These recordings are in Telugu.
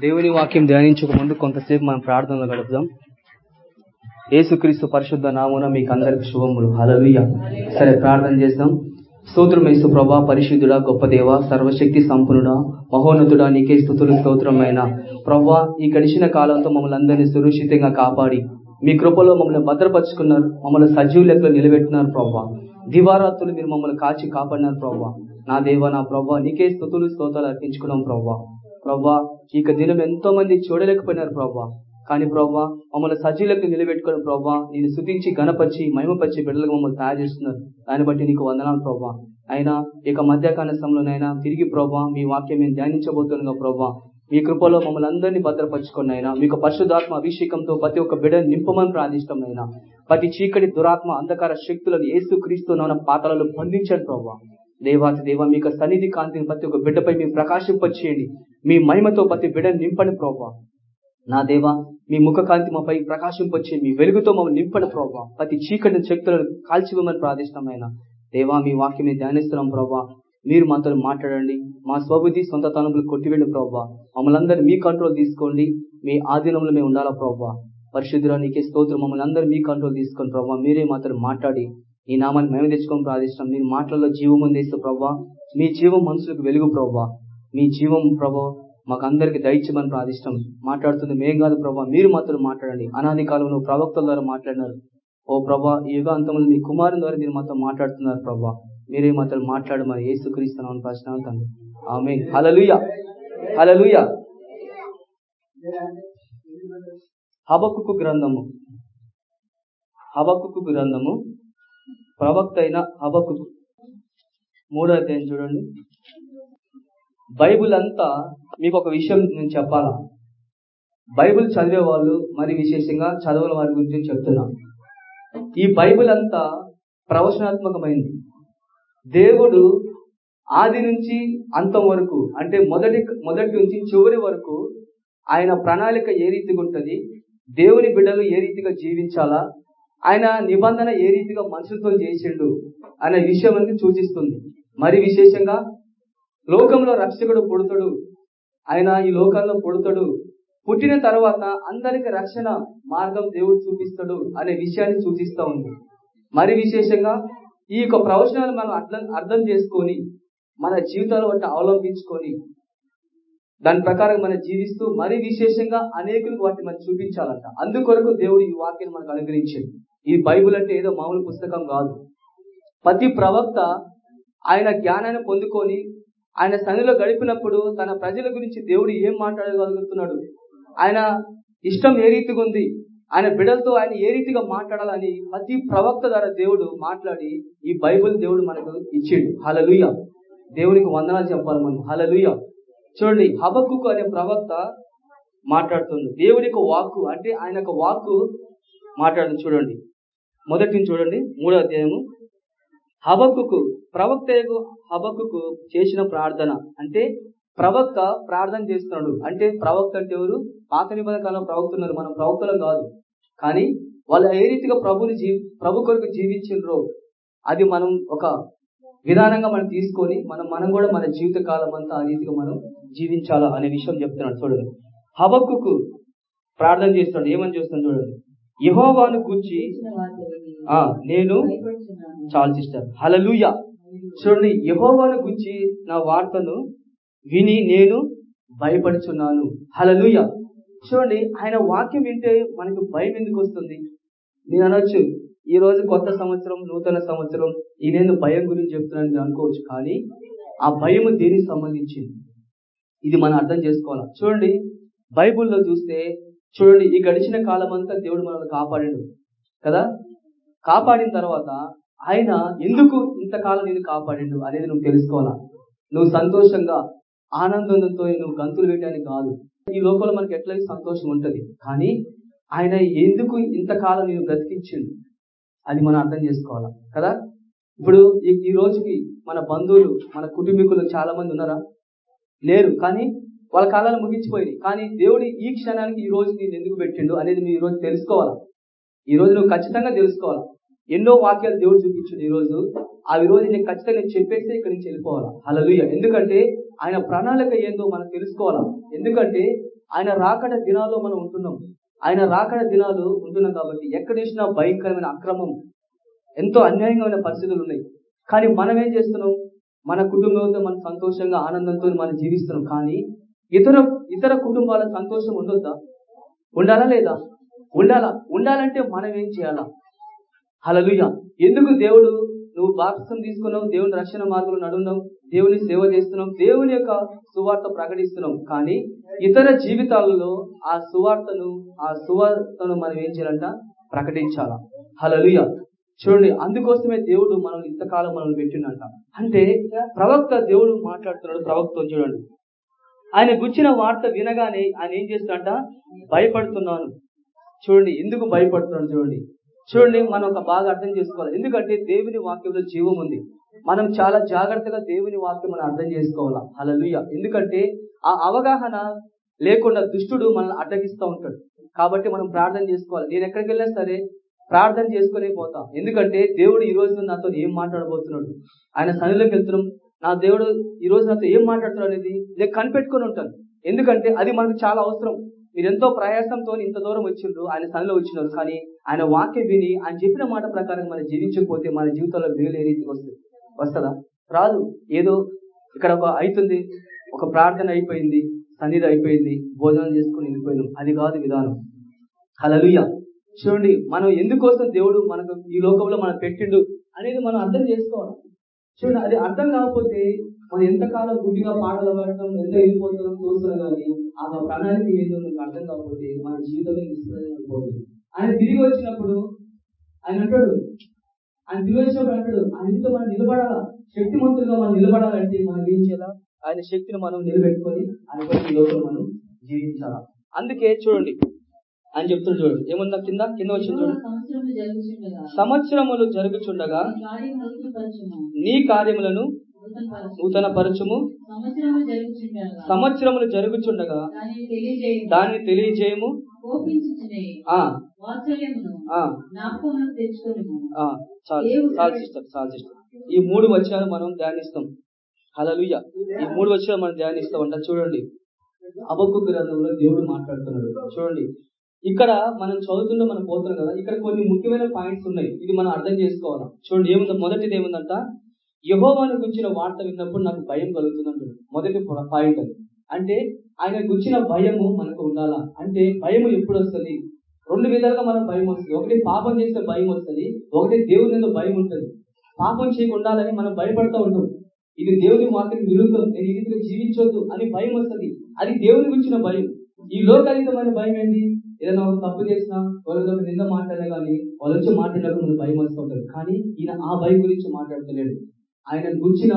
దేవుని వాక్యం ధ్యానించక ముందు కొంతసేపు మనం ప్రార్థనలో గడుపుదాం. ఏసుక్రీస్తు పరిశుద్ధ నామున మీకు అందరికి శుభములు. హలలుయ సరే ప్రార్థన చేద్దాం. స్తోత్రం యేసు ప్రభా పరిశుద్ధుడా గొప్ప దేవ సర్వశక్తి సంపన్నుడా మహోన్నతుడా నీకే స్థుతులు స్తోత్రమైన. ప్రభా ఈ గడిచిన కాలంతో మమ్మల్ని అందరినీ సురక్షితంగా కాపాడి. మీ కృపలో మమ్మల్ని భద్రపరుచుకున్నారు మమ్మల్ని సజీవ లెక్కలో నిలబెట్టినారు ప్రభా. దివారాత్రులు మీరు మమ్మల్ని కాచి కాపాడినారు ప్రభా. నా దేవ నా ప్రభా నీకే స్థుతులు స్తోతాలు అర్పించుకున్నాం ప్రభా. ప్రవ్వా ఇక దినం ఎంతో మంది చూడలేకపోయినారు ప్రవ్వా. కానీ ప్రవ్వా మమ్మల్ని సజీలకు నిలబెట్టుకుని ప్రవ్వా నేను శుద్ధించి గణపరిచి మహిమపరిచి బిడ్డలకు మమ్మల్ని తయారు చేస్తున్నారు. దాన్ని బట్టి నీకు వందనాలు ప్రవ్వా. అయినా ఇక మధ్యాహ్న సమయంలోనైనా తిరిగి ప్రవ్వా మీ వాక్యం మేము ధ్యానించబోతుండగా ప్రవ్వా. మీ కృపలో మమ్మల్ని అందరినీ భద్రపరచుకుని అయినా మీకు పరిశుధాత్మ అభిషేకంతో ప్రతి ఒక్క బిడ్డ నింపమని ప్రార్థిష్టం అయినా ప్రతి చీకటి దురాత్మ అంధకార శక్తులను ఏసు క్రీస్తు నవన పాతలలో బంధించండి ప్రవ్వా. దేవాతి దేవ మీకు సన్నిధి కాంతిని ప్రతి ఒక్క బిడ్డపై మీరు ప్రకాశింపచేయండి. మీ మహిమతో ప్రతి బిడ్డ నింపని ప్రభా నా దేవ మీ ముఖకాంతి మాపై ప్రకాశింపొచ్చి మీ వెలుగుతో మమ్మల్ని నింపని ప్రభావ ప్రతి చీకటి శక్తులను కాల్చివ్వమని ప్రాదిష్టమైన దేవా మీ వాక్యం ధ్యానిస్తున్నాం ప్రభా మీరు మాతో మాట్లాడండి. మా స్వబుద్ధి సొంత తనుపులు కొట్టివేండి ప్రభా మమ్మల్ని అందరూ మీ కంట్రోల్ తీసుకోండి. మీ ఆధీనంలో మేము ఉండాలా ప్రభా పరిశుద్ధురా నీకే స్తోత్రం. మమ్మల్ని అందరూ మీ కంట్రోల్ తీసుకొని ప్రభావ మీరే మాతో మాట్లాడి ఈ నామాన్ని మేము తెచ్చుకొని ప్రార్థిస్తాం మీరు మాటలలో జీవం అందిస్తూ ప్రభావ మీ జీవం మనుషులకు వెలుగు ప్రభా మీ జీవం ప్రభావ మాకు అందరికి దయచేయమని ప్రార్థిష్టం. మాట్లాడుతుంది మేం కాదు ప్రభా మీరు మాత్రం మాట్లాడండి. అనాది కాలంలో ప్రవక్తల ద్వారా మాట్లాడినారు. ఓ ప్రభా ఈ యుగాంతంలో మీ కుమారుని ద్వారా మీరు మాతో మాట్లాడుతున్నారు ప్రభా. మీరే మాత్రం మాట్లాడమని ఏసుక్రీస్తున్నామని ప్రశ్న తండ్రి. ఆమె హలలుయ హలలుయ హబక్కు గ్రంథము. హబక్కు గ్రంథము. ప్రవక్త అయిన హబక్కు మూడో అధ్యాయం చూడండి. బైబుల్ అంతా మీకు ఒక విషయం నేను చెప్పాలా? బైబిల్ చదివే వాళ్ళు మరి విశేషంగా చదవని వారి గురించి చెప్తున్నా. ఈ బైబిల్ అంతా ప్రవచనాత్మకమైంది. దేవుడు ఆది నుంచి అంతం వరకు అంటే మొదటి మొదటి నుంచి చివరి వరకు ఆయన ప్రణాళిక ఏ రీతిగా ఉంటుంది దేవుని బిడ్డలు ఏ రీతిగా జీవించాలా ఆయన నిబంధన ఏ రీతిగా మనుషులతో చేసిండు అనే విషయం అనేది సూచిస్తుంది. మరి విశేషంగా లోకంలో రక్షకుడు పుడతాడు. ఆయన ఈ లోకంలో పుడతాడు. పుట్టిన తర్వాత అందరికి రక్షణ మార్గం దేవుడు చూపిస్తాడు అనే విషయాన్ని సూచిస్తూ ఉంది. మరి విశేషంగా ఈ యొక్క ప్రవచనాలు మనం అర్థం అర్థం చేసుకొని మన జీవితాలు వాటిని అవలంబించుకొని దాని ప్రకారం మనం జీవిస్తూ మరి విశేషంగా అనేకులకు వాటిని మనం చూపించాలంట. అందుకొరకు దేవుడు ఈ వాక్యం మనకు అనుగ్రహించింది ఈ బైబుల్ అంటే ఏదో మామూలు పుస్తకం కాదు. ప్రతి ప్రవక్త ఆయన జ్ఞానాన్ని పొందుకొని ఆయన సన్నిలో గడిపినప్పుడు తన ప్రజల గురించి దేవుడు ఏం మాట్లాడగలుగుతున్నాడు? ఆయన ఇష్టం ఏ రీతిగా ఉంది? ఆయన బిడలతో ఆయన ఏ రీతిగా మాట్లాడాలని ప్రతి ప్రవక్త ద్వారా దేవుడు మాట్లాడి ఈ బైబుల్ దేవుడు మనకు ఇచ్చిండు. హలలుయ దేవునికి వందనాలు చెప్పాలి మనం. హలలుయ చూడండి హబక్కు అనే ప్రవక్త మాట్లాడుతుంది. దేవుని యొక్క వాక్కు అంటే ఆయన యొక్క వాక్కు మాట్లాడుతుంది. చూడండి. మొదటిని చూడండి మూడో అధ్యాయము. హబక్కుకు ప్రవక్త హబక్కుకు చేసిన ప్రార్థన. అంటే ప్రవక్త ప్రార్థన చేస్తున్నాడు. అంటే ప్రవక్త అంటే ఎవరు? పాత నిబంధన కాలం ప్రవక్తున్నారు మనం ప్రవక్తలం కాదు. కానీ వాళ్ళు ఏ రీతిగా ప్రభుని జీ ప్రభు కొరకు జీవించినరో అది మనం ఒక విధానంగా మనం తీసుకొని మనం మనం కూడా మన జీవిత కాలం అంతా ఆ రీతిగా మనం జీవించాలా అనే విషయం చెప్తున్నాడు. చూడండి. హబక్కుకు ప్రార్థన చేస్తున్నాడు. ఏమని చేస్తున్నాడు చూడండి. యహోవాను కూర్చి ఆ నేను చాలు సిస్టర్. హలలుయ చూడండి యహోవాను గురించి నా వార్తను విని నేను భయపడుచున్నాను. హలలుయ చూడండి ఆయన వాక్యం వింటే మనకు భయం ఎందుకు వస్తుంది? నేను అనొచ్చు ఈ రోజు కొత్త సంవత్సరం నూతన సంవత్సరం ఈ నేను భయం గురించి చెప్తున్నాను అనుకోవచ్చు కానీ ఆ భయము దేనికి సంబంధించింది? ఇది మనం అర్థం చేసుకోవాలి? చూడండి బైబుల్లో చూస్తే చూడండి ఈ గడిచిన కాలం అంతా దేవుడు మనల్ని కాపాడాడు కదా? కాపాడిన తర్వాత ఆయన ఎందుకు ఇంతకాలం నేను కాపాడిండు అనేది నువ్వు తెలుసుకోవాలా? నువ్వు సంతోషంగా ఆనందంతో నువ్వు గంతులు వేయడానికి కాదు. ఈ లోకంలో మనకి ఎట్లయితే సంతోషం ఉంటది. కానీ ఆయన ఎందుకు ఇంతకాలం నేను బ్రతికించిండు? అది మనం అర్థం చేసుకోవాలా? కదా? ఇప్పుడు ఈ రోజుకి మన బంధువులు మన కుటుంబీకులు చాలా మంది ఉన్నారా? లేరు. కానీ వాళ్ళ కాలాలు ముగించిపోయినాయి. కానీ దేవుడు ఈ క్షణానికి ఈ రోజు నేను ఎందుకు పెట్టిండు అనేది నువ్వు ఈ రోజు తెలుసుకోవాలా? ఈ రోజు నువ్వు ఖచ్చితంగా తెలుసుకోవాలా? ఎన్నో వాక్యాలు దేవుడు చూపించింది ఈ రోజు. ఆ రోజు నేను ఖచ్చితంగా నేను చెప్పేసి ఇక్కడి నుంచి వెళ్ళిపోవాలా? హల్లెలూయా. ఎందుకంటే ఆయన ప్రణాళిక ఏందో మనం తెలుసుకోవాలా? ఎందుకంటే ఆయన రాకడ దినాల్లో మనం ఉంటున్నాం. ఆయన రాకడ దినాలు ఉంటున్నాం కాబట్టి ఎక్కడ చూసినా భయంకరమైన అక్రమం ఎంతో అన్యాయమైన పరిస్థితులు ఉన్నాయి. కానీ మనం ఏం చేస్తున్నాం? మన కుటుంబంతో మనం సంతోషంగా ఆనందంతో మనం జీవిస్తున్నాం. కానీ ఇతర ఇతర కుటుంబాల సంతోషం ఉండొద్దా? ఉండాలా లేదా? ఉండాలా? ఉండాలంటే మనం ఏం చేయాలా? హలలుయ ఎందుకు దేవుడు నువ్వు బాప్సం తీసుకున్నావు? దేవుని రక్షణ మార్గంలో నడున్నావు? దేవుని సేవ చేస్తున్నావు? దేవుని యొక్క సువార్త ప్రకటిస్తున్నాం కానీ ఇతర జీవితాలలో ఆ సువార్తను ఆ సువార్తను మనం ఏం చేయాలంట? ప్రకటించాలా. హలలుయ చూడండి అందుకోసమే దేవుడు మనం ఇంతకాలం మనం పెట్టిండంట. అంటే ప్రవక్త దేవుడు మాట్లాడుతున్నాడు ప్రవక్త చూడండి. ఆయన గుచ్చిన వార్త వినగానే ఆయన ఏం చేస్తున్నట భయపడుతున్నాను. చూడండి ఎందుకు భయపడుతున్నాడు చూడండి. చూడండి మనం ఒక బాగా అర్థం చేసుకోవాలి. ఎందుకంటే దేవుని వాక్యంలో జీవం ఉంది. మనం చాలా జాగ్రత్తగా దేవుని వాక్యం మనం అర్థం చేసుకోవాలా? హలలుయ ఎందుకంటే ఆ అవగాహన లేకుండా దుష్టుడు మనల్ని అడ్డగిస్తూ ఉంటాడు. కాబట్టి మనం ప్రార్థన చేసుకోవాలి. నేను ఎక్కడికి వెళ్ళినా సరే ప్రార్థన చేసుకునే పోతా. ఎందుకంటే దేవుడు ఈ రోజు నాతో ఏం మాట్లాడబోతున్నాడు? ఆయన సన్నిలోకి వెళ్తున్నాం. నా దేవుడు ఈ రోజు నాతో ఏం మాట్లాడుతున్నాడు అనేది నేను కనిపెట్టుకుని ఉంటాను. ఎందుకంటే అది మనకు చాలా అవసరం. మీరు ఎంతో ప్రయాసంతో ఇంత దూరం వచ్చిండ్రు ఆయన సన్నిలో వచ్చినారు. కానీ ఆయన వాక్యం విని ఆయన చెప్పిన మాట ప్రకారం మనం జీవించకపోతే మన జీవితంలో మేలు ఏ రీతికి వస్తుంది వస్తుందా? రాదు. ఏదో ఇక్కడ ఒక అవుతుంది ఒక ప్రార్థన అయిపోయింది సన్నిధి అయిపోయింది భోజనం చేసుకుని వెళ్ళిపోయినాం. అది కాదు విధానం. హలలుయ చూడండి మనం ఎందుకోసం దేవుడు మనకు ఈ లోకంలో మనం పెట్టిండు అనేది మనం అర్థం చేసుకోవాలి. చూడండి అది అర్థం కాకపోతే మనం ఎంతకాలం గుడ్డిగా పాటలు పాడటం ఎంత వెళ్ళిపోతున్నాం చూస్తున్నాం కానీ ఆ ప్రణాళిక ఏందో మనకు అర్థం కాకపోతే మన జీవితమే నిశ్చితంగా అయిపోతుంది. ఆయన తిరిగి వచ్చినప్పుడు ఆయన అంటాడు ఆయన తిరిగి వచ్చినప్పుడు అంటాడు ఆయన ఇంట్లో మనం నిలబడాలా శక్తిమంతులుగా మనం నిలబడాలంటే మనం ఏం చేయాలా ఆయన శక్తిని మనం నిలబెట్టుకొని ఆయన కోసం ఈ లోకంలో మనం జీవించాలా అందుకే చూడండి అని చెప్తున్నాడు చూడండి ఏముందా కింద కింద వచ్చింది చూడండి సంవత్సరములు జరుగుచుండగా. నీ కార్యములను. నూతన పరచుము సంవత్సరములు జరుగుచుండగా. దానిని తెలియజేయము. ఈ మూడు వచనాలు మనం ధ్యానిస్తాం. హలలుయ ఈ మూడు వచనాలు మనం ధ్యానిస్తాం. అంట చూడండి. అబక్కు గ్రంథంలో దేవుడు మాట్లాడుతున్నాడు. చూడండి. ఇక్కడ మనం చదువుతుంటే మనం పోతున్నాం కదా. ఇక్కడ కొన్ని ముఖ్యమైన పాయింట్స్ ఉన్నాయి. ఇది మనం అర్థం చేసుకోవాలి? చూడండి ఏముందో? మొదటిది ఏముందంట? యహోవాను గురించిన వార్త విన్నప్పుడు నాకు భయం కలుగుతుంది మొదటి పాయింట్ అది. అంటే ఆయన గురించిన భయము మనకు ఉండాలా? అంటే భయము ఎప్పుడు వస్తుంది? రెండు విధాలుగా మనం భయం వస్తుంది. ఒకటి పాపం చేస్తే భయం వస్తుంది. ఒకటి దేవుని మీద భయం ఉంటుంది. పాపం చేయకుండా మనం భయపడతా ఉంటాం. ఇది దేవుని వాక్యం విరుద్ధం నేను ఈ రీతిగా జీవించొద్దు అని భయం వస్తుంది. అది దేవుని గురించిన భయం. ఈ లోకాతీతమైన భయం ఏంటి? ఏదైనా ఒక తప్పు చేసినా వాళ్ళతో నిన్న మాట్లాడినా కానీ వాళ్ళ వచ్చి మాట్లాడినప్పుడు మనకు భయం వస్తూ ఉంటుంది. కానీ ఈయన ఆ భయం గురించి మాట్లాడతలేడు. ఆయన గురించిన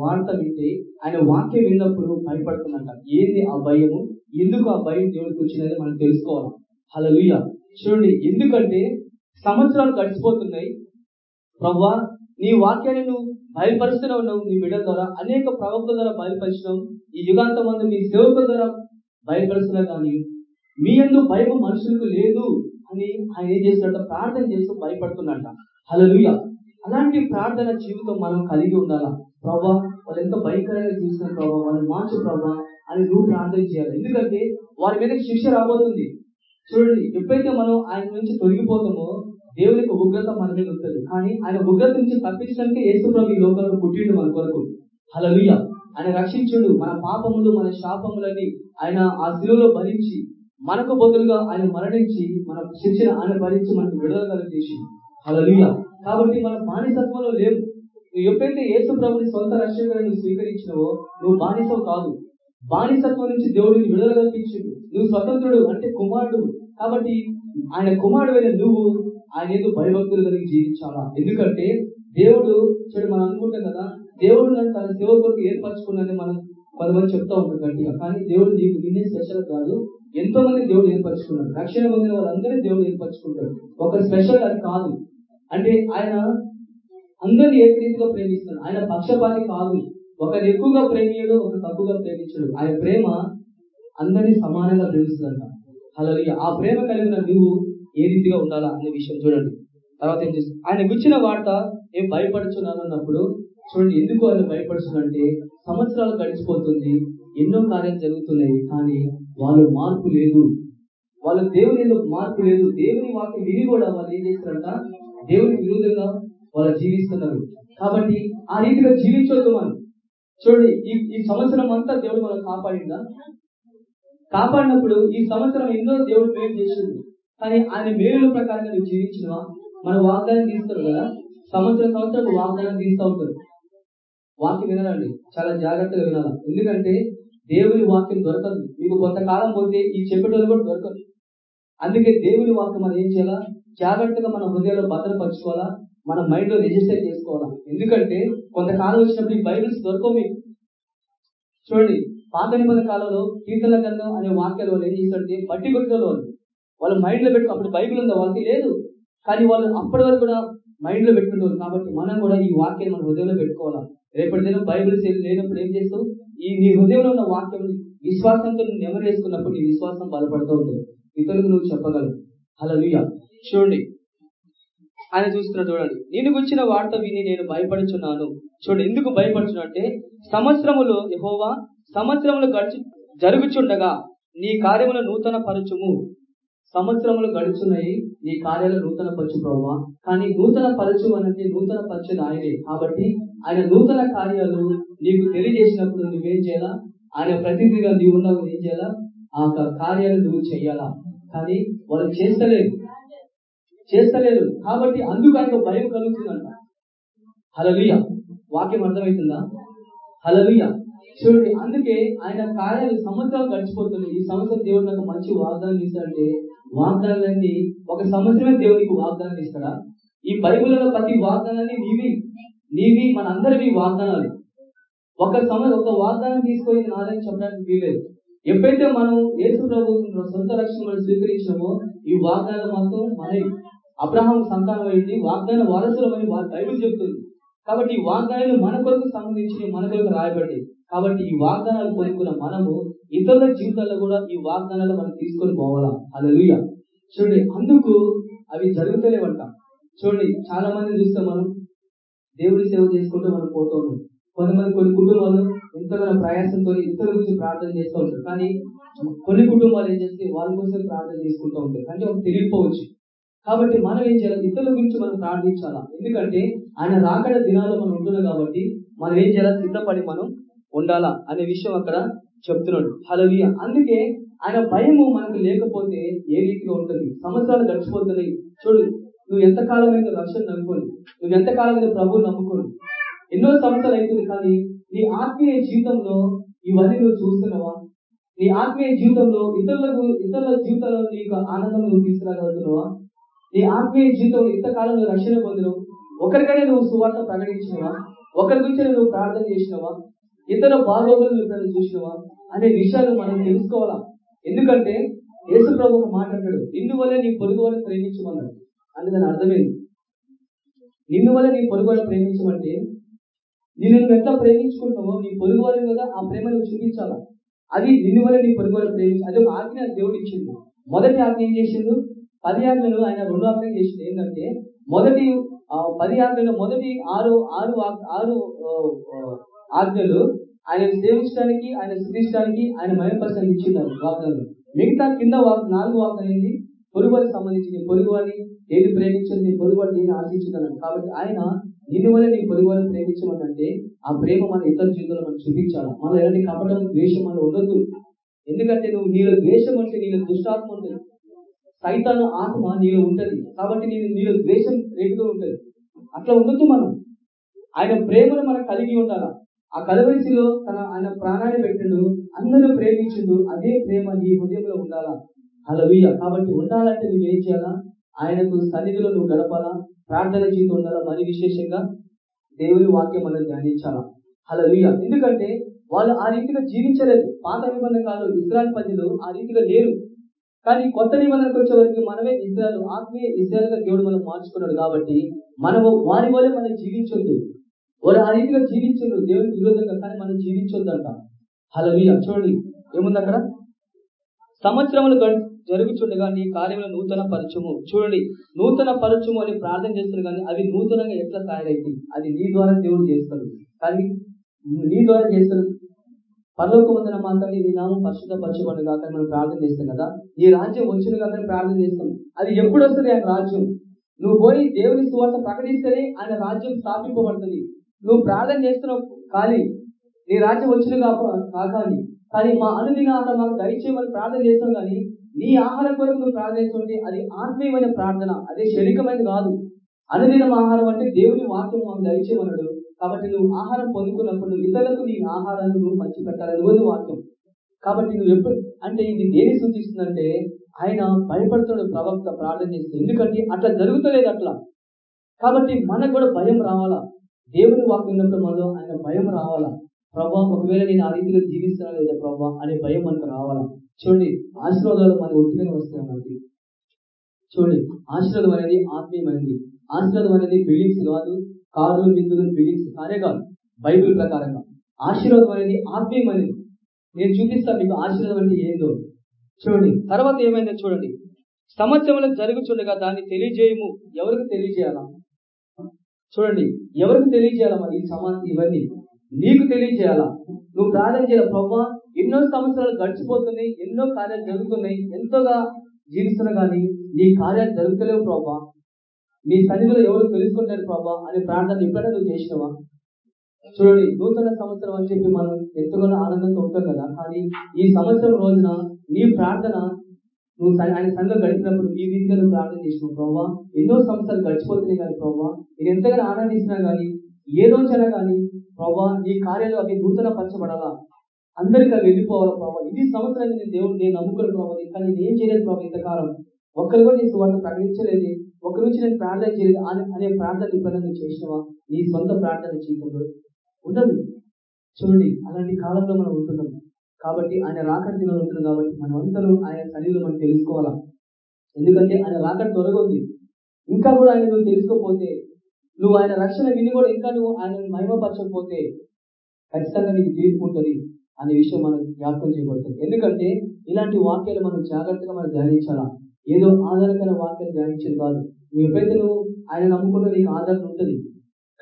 వార్త వింటే ఆయన వాక్యం విన్నప్పుడు భయపడుతున్నట ఏంది ఆ భయము? ఎందుకు ఆ భయం దేవుడికి వచ్చిందని మనం తెలుసుకోవాలి. హలలుయ చూడండి ఎందుకంటే సంవత్సరాలు గడిచిపోతున్నాయి. ప్రవ్వా నీ వాక్యాన్ని నువ్వు బయలుపరుస్తూనే ఉన్నావు నీ బిడ్డల ద్వారా. అనేక ప్రవక్తల ద్వారా బయలుపరిచినావు ఈ యుగాంత మంది మీ సేవకుల ద్వారా బయలుపరుస్తున్నా కానీ మీ అందు భయం మనుషులకు లేదు అని ఆయన ఏం చేస్తున్నట్ట ప్రార్థన చేస్తూ భయపడుతున్నట్ట హలలుయ అలాంటి ప్రార్థన జీవితం మనం కలిగి ఉండాలా? ప్రభా వాళ్ళు ఎంత భయంకరంగా చూసిన ప్రభా వాళ్ళు మార్చు ప్రభా అని నువ్వు ప్రార్థన చేయాలి. ఎందుకంటే వారి మీద శిక్ష రాబోతుంది. చూడండి ఎప్పుడైతే మనం ఆయన నుంచి తొలగిపోతామో దేవునికి ఉగ్రత మన మీద ఉంటుంది. కానీ ఆయన ఉగ్రత నుంచి తప్పించడానికి యేసు ప్రభు ఈ లోకంలో పుట్టిండు మన కొరకు. హలలుయ ఆయన రక్షించుడు. మన పాపములు మన శాపములని ఆయన ఆ శిలువలో భరించి మనకు బదులుగా ఆయన మరణించి మన శిక్షను ఆయన భరించి మనకు విడుదల కలిగేసి హలలుయ కాబట్టి మన బానిసత్వంలో లేవు. నువ్వు ఎప్పుడైతే యేసు ప్రభుని సొంత రక్షకుగా నువ్వు స్వీకరించినవో నువ్వు బానిసవు కాదు. బానిసత్వం నుంచి దేవుడిని విడుదల కల్పించింది నువ్వు స్వతంత్రుడు అంటే కుమారుడు. కాబట్టి ఆయన కుమారుడు నువ్వు ఆయన ఏదో భయభక్తులు కలిగి జీవించాలా? ఎందుకంటే దేవుడు చూడు మనం అనుకుంటాం కదా దేవుడు నన్ను తన సేవ కొరకు ఏర్పరచుకున్నానని మనం కొంతమంది చెప్తా ఉంటాం గట్టిగా. కానీ దేవుడు నీకు నిన్నే స్పెషల్ కాదు ఎంతో మంది దేవుడు ఏర్పరచుకున్నాడు. రక్షణ పొందిన వాళ్ళందరినీ దేవుడు ఏర్పరచుకుంటాడు. ఒకరు స్పెషల్ అది కాదు. అంటే ఆయన అందరిని ఏకరీతిగా ప్రేమిస్తాడు? ఆయన పక్షపాతి కాదు. ఒకరు ఎక్కువగా ప్రేమియడు ఒకరు తక్కువగా ప్రేమించడు. ఆయన ప్రేమ అందరినీ సమానంగా ప్రేమిస్తుందంట. అలాగే ఆ ప్రేమ కలిగిన నువ్వు ఏ రీతిగా ఉండాలా అనే విషయం చూడండి. తర్వాత ఏం చేస్తుంది? ఆయన గుచ్చిన వార్త ఏం భయపడుచున్నాను అన్నప్పుడు చూడండి ఎందుకు ఆయన భయపడుచున్నంటే సంవత్సరాలు గడిచిపోతుంది ఎన్నో కార్యాలు జరుగుతున్నాయి కానీ వాళ్ళు మార్పు లేదు. వాళ్ళ దేవుని మార్పు లేదు. దేవుని వాక్యం విని కూడా వాళ్ళు ఏం చేస్తారంట? దేవుని విరుద్ధంగా వాళ్ళు జీవిస్తున్నారు. కాబట్టి ఆ రీతిగా జీవించొద్దు మనం. చూడండి ఈ ఈ సంవత్సరం అంతా దేవుడు మనం కాపాడిందా? కాపాడినప్పుడు ఈ సంవత్సరం ఎన్నో దేవుడు మేలు చేసింది కానీ ఆయన మేలు ప్రకారంగా నువ్వు జీవించినవా? మన వాగ్దానం తీస్తారు కదా? సంవత్సరం సంవత్సరం వాగ్దానం తీస్తూ ఉంటారు. వాక్యం వినాలండి. చాలా జాగ్రత్తగా వినాలి. ఎందుకంటే దేవుని వాక్యం దొరకదు. మీకు కొంతకాలం పోతే ఈ చెప్పేటోళ్ళు కూడా దొరకదు అందుకే దేవుని వాక్యం మనం ఏం చేయాలా? జాగ్రత్తగా మన హృదయంలో భద్రపరచుకోవాలా? మన మైండ్లో రిజిస్టర్ చేసుకోవాలా? ఎందుకంటే కొంతకాలం వచ్చినప్పుడు ఈ బైబిల్స్ దొరకవు. మీకు చూడండి పాత నిబంధన కాలంలో కీర్తన గ్రంథం అనే వాక్యాలు వాళ్ళు ఏం చేశారంటే బట్టి కొట్టిన వాళ్ళు. వాళ్ళ మైండ్లో పెట్టుకో అప్పుడు బైబిల్ ఉందా? వాళ్ళకి లేదు. కానీ వాళ్ళు అప్పటి వరకు కూడా మైండ్లో పెట్టుకున్నారు కాబట్టి మనం కూడా ఈ వాక్యాన్ని మన హృదయంలో పెట్టుకోవాలా. రేపటి దినం బైబిల్ లేనప్పుడు ఏం చేస్తావు? ఈ నీ హృదయంలో ఉన్న వాక్యం విశ్వాసంతో నువ్వు నెమరు నీ విశ్వాసం బలపడుతూ ఉంటుంది. ఇతరులకు నువ్వు చెప్పగలవు. అలా చూడండి. ఆయన చూస్తున్నా చూడండి. నేను గురించిన వార్త విని నేను భయపడుచున్నాను. చూడండి ఎందుకు భయపడుచున్నా అంటే సంవత్సరములు యహోవా సంవత్సరములు గడిచి జరుగుచుండగా నీ కార్యముల నూతన పరచుము సంవత్సరములు గడుచున్నాయి నీ కార్యాలు నూతన పరచు ప్రభావ. కానీ నూతన పరచు అనేది నూతన పరచుది ఆయనే కాబట్టి ఆయన నూతన కార్యాలు నీకు తెలియజేసినప్పుడు నువ్వేం చేయాలా? ఆయన ప్రతినిధిగా నీవు ఉన్నావు ఏం చేయాలా? ఆ కార్యాలు నువ్వు చేయాలా? కానీ వాళ్ళు చేస్తలేదు. చేస్తలేరు. కాబట్టి అందుకు ఆయనకు భయం కలుగుతుందంట. హలలుయ వాక్యం అర్థమవుతుందా? హలలుయ చూడండి అందుకే ఆయన కార్యాలు సంవత్సరాలు గడిచిపోతున్నాయి. ఈ సంవత్సరం దేవుడు నాకు మంచి వాగ్దానం ఇస్తాడంటే వాగ్దానాలన్నీ ఒక సంవత్సరమే దేవుడికి వాగ్దానం ఇస్తాడా? ఈ బైబిల్లో ప్రతి వాగ్దానాన్ని నీవి నీవి మనందరివి వాగ్దానాలు. ఒక సంవత్సరం ఒక వాగ్దానం తీసుకొని నాదని చెప్పడానికి వీలేదు ఎప్పుడైతే మనం యేసు ప్రభు సొంత రక్షణ మనం స్వీకరించామో ఈ వాగ్దానం మాత్రం మనవి. అబ్రహాం సంతానం అయింది వాగ్దాన వారసులమని బైబిల్ చెప్తుంది. కాబట్టి ఈ వాగ్దానాలు మన కొరకు సంబంధించి మన కొరకు రాయబడి కాబట్టి ఈ వాగ్దానాలు పొందుకున్న మనము ఇతరుల జీవితాల్లో కూడా ఈ వాగ్దానాలు మనం తీసుకొని పోవాలా? అలా చూడండి అందుకు అవి జరుగుతలేవంట. చూడండి చాలా మంది చూస్తే మనం దేవుడి సేవ చేసుకుంటూ మనం పోతూ కొంతమంది కొన్ని కుటుంబాలు ఎంతగానో ప్రయాసంతో ఇతరుల గురించి ప్రార్థన చేస్తూ ఉంటారు. కానీ కొన్ని కుటుంబాలు ఏం చేస్తే వాళ్ళ కోసం ప్రార్థన చేసుకుంటూ ఉంటారు. అంటే తెలియకపోవచ్చు. కాబట్టి మనం ఏం చేయాలి? ఇతరుల గురించి మనం ప్రార్థించాలా? ఎందుకంటే ఆయన రాకడ దినాల్లో మనం ఉంటున్నాం కాబట్టి మనం ఏం చేయాలి? సిద్ధపడి మనం ఉండాలా అనే విషయం అక్కడ చెప్తున్నాడు. హలవీయ అందుకే ఆయన భయము మనకు లేకపోతే ఏ రీతిగా ఉంటుంది? సంవత్సరాలు గడిచిపోతున్నాయి. చూడు నువ్వు ఎంతకాలమైన రక్షణ నమ్ముకొని. నువ్వు ఎంతకాలమైన ప్రభువు నమ్ముకోను. ఎన్నో సంవత్సరాలు అవుతుంది కానీ నీ ఆత్మీయ జీవితంలో ఇవన్నీ నువ్వు చూస్తున్నావా? నీ ఆత్మీయ జీవితంలో ఇతరులకు ఇతరుల జీవితంలో నీకు ఆనందం నువ్వు తీసుకురాగలుగుతున్నావా? నీ ఆత్మీయ జీవితంలో ఇంతకాలంలో రక్షణ పొందినవు. ఒకరికైనా నువ్వు సువార్త ప్రకటించినవా? ఒకరి గురించి నువ్వు ప్రార్థన చేసినవా? ఇతర బాగోగులు ఎప్పుడైనా చూసినవా? అనే విషయాలు మనం తెలుసుకోవాలా? ఎందుకంటే యేసు ప్రభు ఒక మాట అంటాడు నిన్ను వల్ల నీ పొరుగు వాళ్ళని ప్రేమించమన్నాడు. అని దాని అర్థమైంది. నిన్ను వల్ల నీ పొరుగు వాళ్ళని ప్రేమించమంటే నిన్ను నువ్వు ఎట్లా ప్రేమించుకుంటావో నీ పొరుగు వల్ల కదా ఆ ప్రేమ నువ్వు చూపించాలా? అది నిన్ను వల్ల నీ పొరుగు వాళ్ళని ప్రేమించి అది ఒక ఆజ్ఞ దేవుడు ఇచ్చింది. మొదటి ఆజ్ఞ ఏం చేసిండు? పది ఆజ్ఞలు ఆయన రెండు ఆజ్ఞలు చేసింది ఏంటంటే మొదటి పది ఆజ్ఞలు మొదటి ఆరు ఆరు ఆరు ఆజ్ఞలు ఆయన సేవించడానికి ఆయన స్థుతించడానికి ఆయన మయపరచడానికి ఇచ్చిండారు వాగ్దానం. మిగతా కింద నాలుగు వాగ్దానం ఏంది పొరుగువారికి సంబంధించి పొరుగువారిని ఏది ప్రేమించదు నీ పొరుగువారిని ఏది ఆశించదన్నాడు కాబట్టి ఆయన దీని వల్ల నీ పొరుగువారిని ప్రేమించమంటే ఆ ప్రేమ మన ఇతర జీవితంలో మనం చూపించాలి? మన ఎలాంటి కపటం ద్వేషం మన ఉండదు ఎందుకంటే నువ్వు నీలో ద్వేషం అంటే నీలో దుష్టాత్మ ఉంటుంది సైతాను ఆత్మ నీలో ఉంటది. కాబట్టి నేను నీలో ద్వేషం రేపుతూ ఉంటది. అట్లా ఉండొద్దు మనం. ఆయన ప్రేమను మనం కలిగి ఉండాలా? ఆ కలవరిశిలో తన ఆయన ప్రాణాన్ని పెట్టిండు అందరూ ప్రేమించిండు అదే ప్రేమ నీ హృదయంలో ఉండాలా? అలవీయ కాబట్టి ఉండాలంటే నువ్వు ఏం చేయాలా? ఆయనకు సన్నిధిలో నువ్వు గడపాలా? ప్రార్థన జీవితం ఉండాలా? మరి విశేషంగా దేవుని వాక్యం మనం ధ్యానించాలా? అలవీయ ఎందుకంటే వాళ్ళు ఆ రీతిగా జీవించలేదు. పాత నిబంధన కాలంలో ఇస్రాయల్ ప్రజలు ఆ రీతిగా లేరు. కానీ కొత్త నిబంధనకు వచ్చే వరకు మనమే ఇజ్రాయల్ ఆత్మీయ ఇస్రాయల్గా దేవుడు మనం మార్చుకున్నాడు కాబట్టి మనము వారి వల్ల మనం జీవించొద్దు. వారు ఆ రీతిగా జీవించరు దేవునికి విరోధంగా కానీ మనం జీవించొద్దంట. హలవీయ చూడండి. ఏముంది అక్కడ? సంవత్సరములు జరుగుచుండగా నీ కార్యములు నూతన పరచుము చూడండి. నూతన పరచుము అని ప్రార్థన చేస్తున్నారు కానీ అవి నూతనంగా ఎట్లా తయారైంది అది నీ ద్వారా దేవుడు చేస్తాడు. కానీ నీ ద్వారా చేస్తాడు పరలోకమందున మాత్రమే నీ నామం పరిశుద్ధ పరచుకోండి కాక మనం ప్రార్థన చేస్తాం కదా. ఈ రాజ్యం వచ్చిన కాక ప్రార్థన చేస్తాం. అది ఎప్పుడు వస్తుంది ఆయన రాజ్యం? నువ్వు పోయి దేవుని సువార్త ప్రకటిస్తేనే ఆయన రాజ్యం స్థాపింపబడుతుంది. నువ్వు ప్రార్థన చేస్తున్నావు కానీ నీ రాజ్యం వచ్చిన కాక కానీ మా అనుదిన ఆహారం మాకు దయచేయమని ప్రార్థన చేస్తాం కానీ నీ ఆహారం కొరకు నువ్వు ప్రార్థన చేస్తుంటే అది ఆత్మీయమైన ప్రార్థన. అదే శరీరమైనది కాదు. అనుదినం ఆహారం అంటే దేవుని వాక్యం మాకు దయచేయమన్నాడు. కాబట్టి నువ్వు ఆహారం పొందుకున్నప్పుడు ఇతరులకు నీ ఆహారాన్ని నువ్వు పంచిపెట్టాలని రోజు వాక్యం. కాబట్టి నువ్వు ఎప్పుడు అంటే ఇది దేని సూచిస్తుందంటే ఆయన భయపడుతున్న ప్రవక్త ప్రార్థన చేస్తే. ఎందుకంటే అట్లా జరుగుతలేదు అట్లా. కాబట్టి మనకు కూడా భయం రావాలా? దేవుని వాక్యం ఉన్నప్పుడు మనలో ఆయన భయం రావాలా? ప్రభా ఒకవేళ నేను ఆ రీతిలో జీవిస్తున్నా లేదా ప్రభా అనే భయం మనకు రావాలా? చూడండి ఆశీర్వాదాలు మనకు ఒట్టిగానే వస్తాయి మనకి చూడండి ఆశీర్వాదం అనేది ఆత్మీయమైనది ఆశీర్వాదం అనేది బిల్డింగ్స్ కాదు కార్లు బిందులు బిల్డింగ్స్ కానే కాదు బైబిల్ ప్రకారంగా. ఆశీర్వాదం అనేది ఆత్మీయమైనది నేను చూపిస్తాను మీకు ఆశీర్వాదం అంటే ఏందో. చూడండి తర్వాత ఏమైందో చూడండి. సంవత్సరంలో జరుగుచుండగా దాన్ని తెలియజేయము. ఎవరికి తెలియజేయాలా? చూడండి ఎవరికి తెలియజేయాలా మరి ఈ సమాజం ఇవన్నీ? నీకు తెలియజేయాలా? నువ్వు ప్రార్థన చేయాలి? ప్రభా ఎన్నో సంవత్సరాలు గడిచిపోతున్నాయి ఎన్నో కార్యాలు జరుగుతున్నాయి ఎంతోగా జీవిస్తున్నా కానీ నీ కార్యాలు జరుగుతలేవు ప్రభా. నీ సన్నిధిలో ఎవరు తెలుసుకుంటారు ప్రభా అనే ప్రార్థన ఎప్పుడైనా నువ్వు చేసినావా? చూడండి నూతన సంవత్సరం అని చెప్పి మనం ఎంతగానో ఆనందంగా ఉంటాం కదా. కానీ ఈ సంవత్సరం రోజున నీ ప్రార్థన నువ్వు ఆయన సంఘం గడిపినప్పుడు ఈ రీతిగా నువ్వు ప్రార్థన చేసినావు ప్రభావ ఎన్నో సంవత్సరాలు గడిచిపోతున్నాయి కానీ ప్రభావ నేను ఎంతగానో ఆనందిస్తున్నా కానీ ఏ రోజైనా కానీ ప్రభా నీ కార్యాలు అవి నూతన పరచబడాలా అందరికీ అవి వెళ్ళిపోవాలి ప్రభావ ఇది సంవత్సరాన్ని నేను దేవుడు నేను నమ్ముకుని ప్రభావ కానీ నేను ఏం చేయలేదు ప్రభావ ఇంతకాలం. ఒక్కరు కూడా నీ సువార్త ప్రకటించలేదు ఒకరి నుంచి నేను ప్రార్థన చేయలేదు అనే అనే ప్రార్థన ఇప్పుడు నువ్వు చేసినవా? నీ సొంత ప్రార్థన చేయకుండా ఉండదు. చూడండి అలాంటి కాలంలో మనం ఉంటున్నాం. కాబట్టి ఆయన రాకడ దినాలు ఉంటున్నాం కాబట్టి మనం అందరూ ఆయన సన్నిధిలో మనం తెలుసుకోవాలా? ఎందుకంటే ఆయన రాకడ త్వరగా ఉంది. ఇంకా కూడా ఆయన నువ్వు తెలుసుకోకపోతే నువ్వు ఆయన రక్షణ విని కూడా ఇంకా నువ్వు ఆయన మహిమపరచకపోతే ఖచ్చితంగా నీకు తీర్పు ఉంటుంది అనే విషయం మనకు జ్ఞాపకం చేయబడుతుంది. ఎందుకంటే ఇలాంటి వాక్యాలు మనం జాగ్రత్తగా మనం ధ్యానించాలా? ఏదో ఆధారకర వాక్యాలు ధ్యానించేది కాదు. నువ్వు ఎప్పుడైతే నువ్వు ఆయన నమ్ముకుంటే నీకు ఆధారణ ఉంటుంది.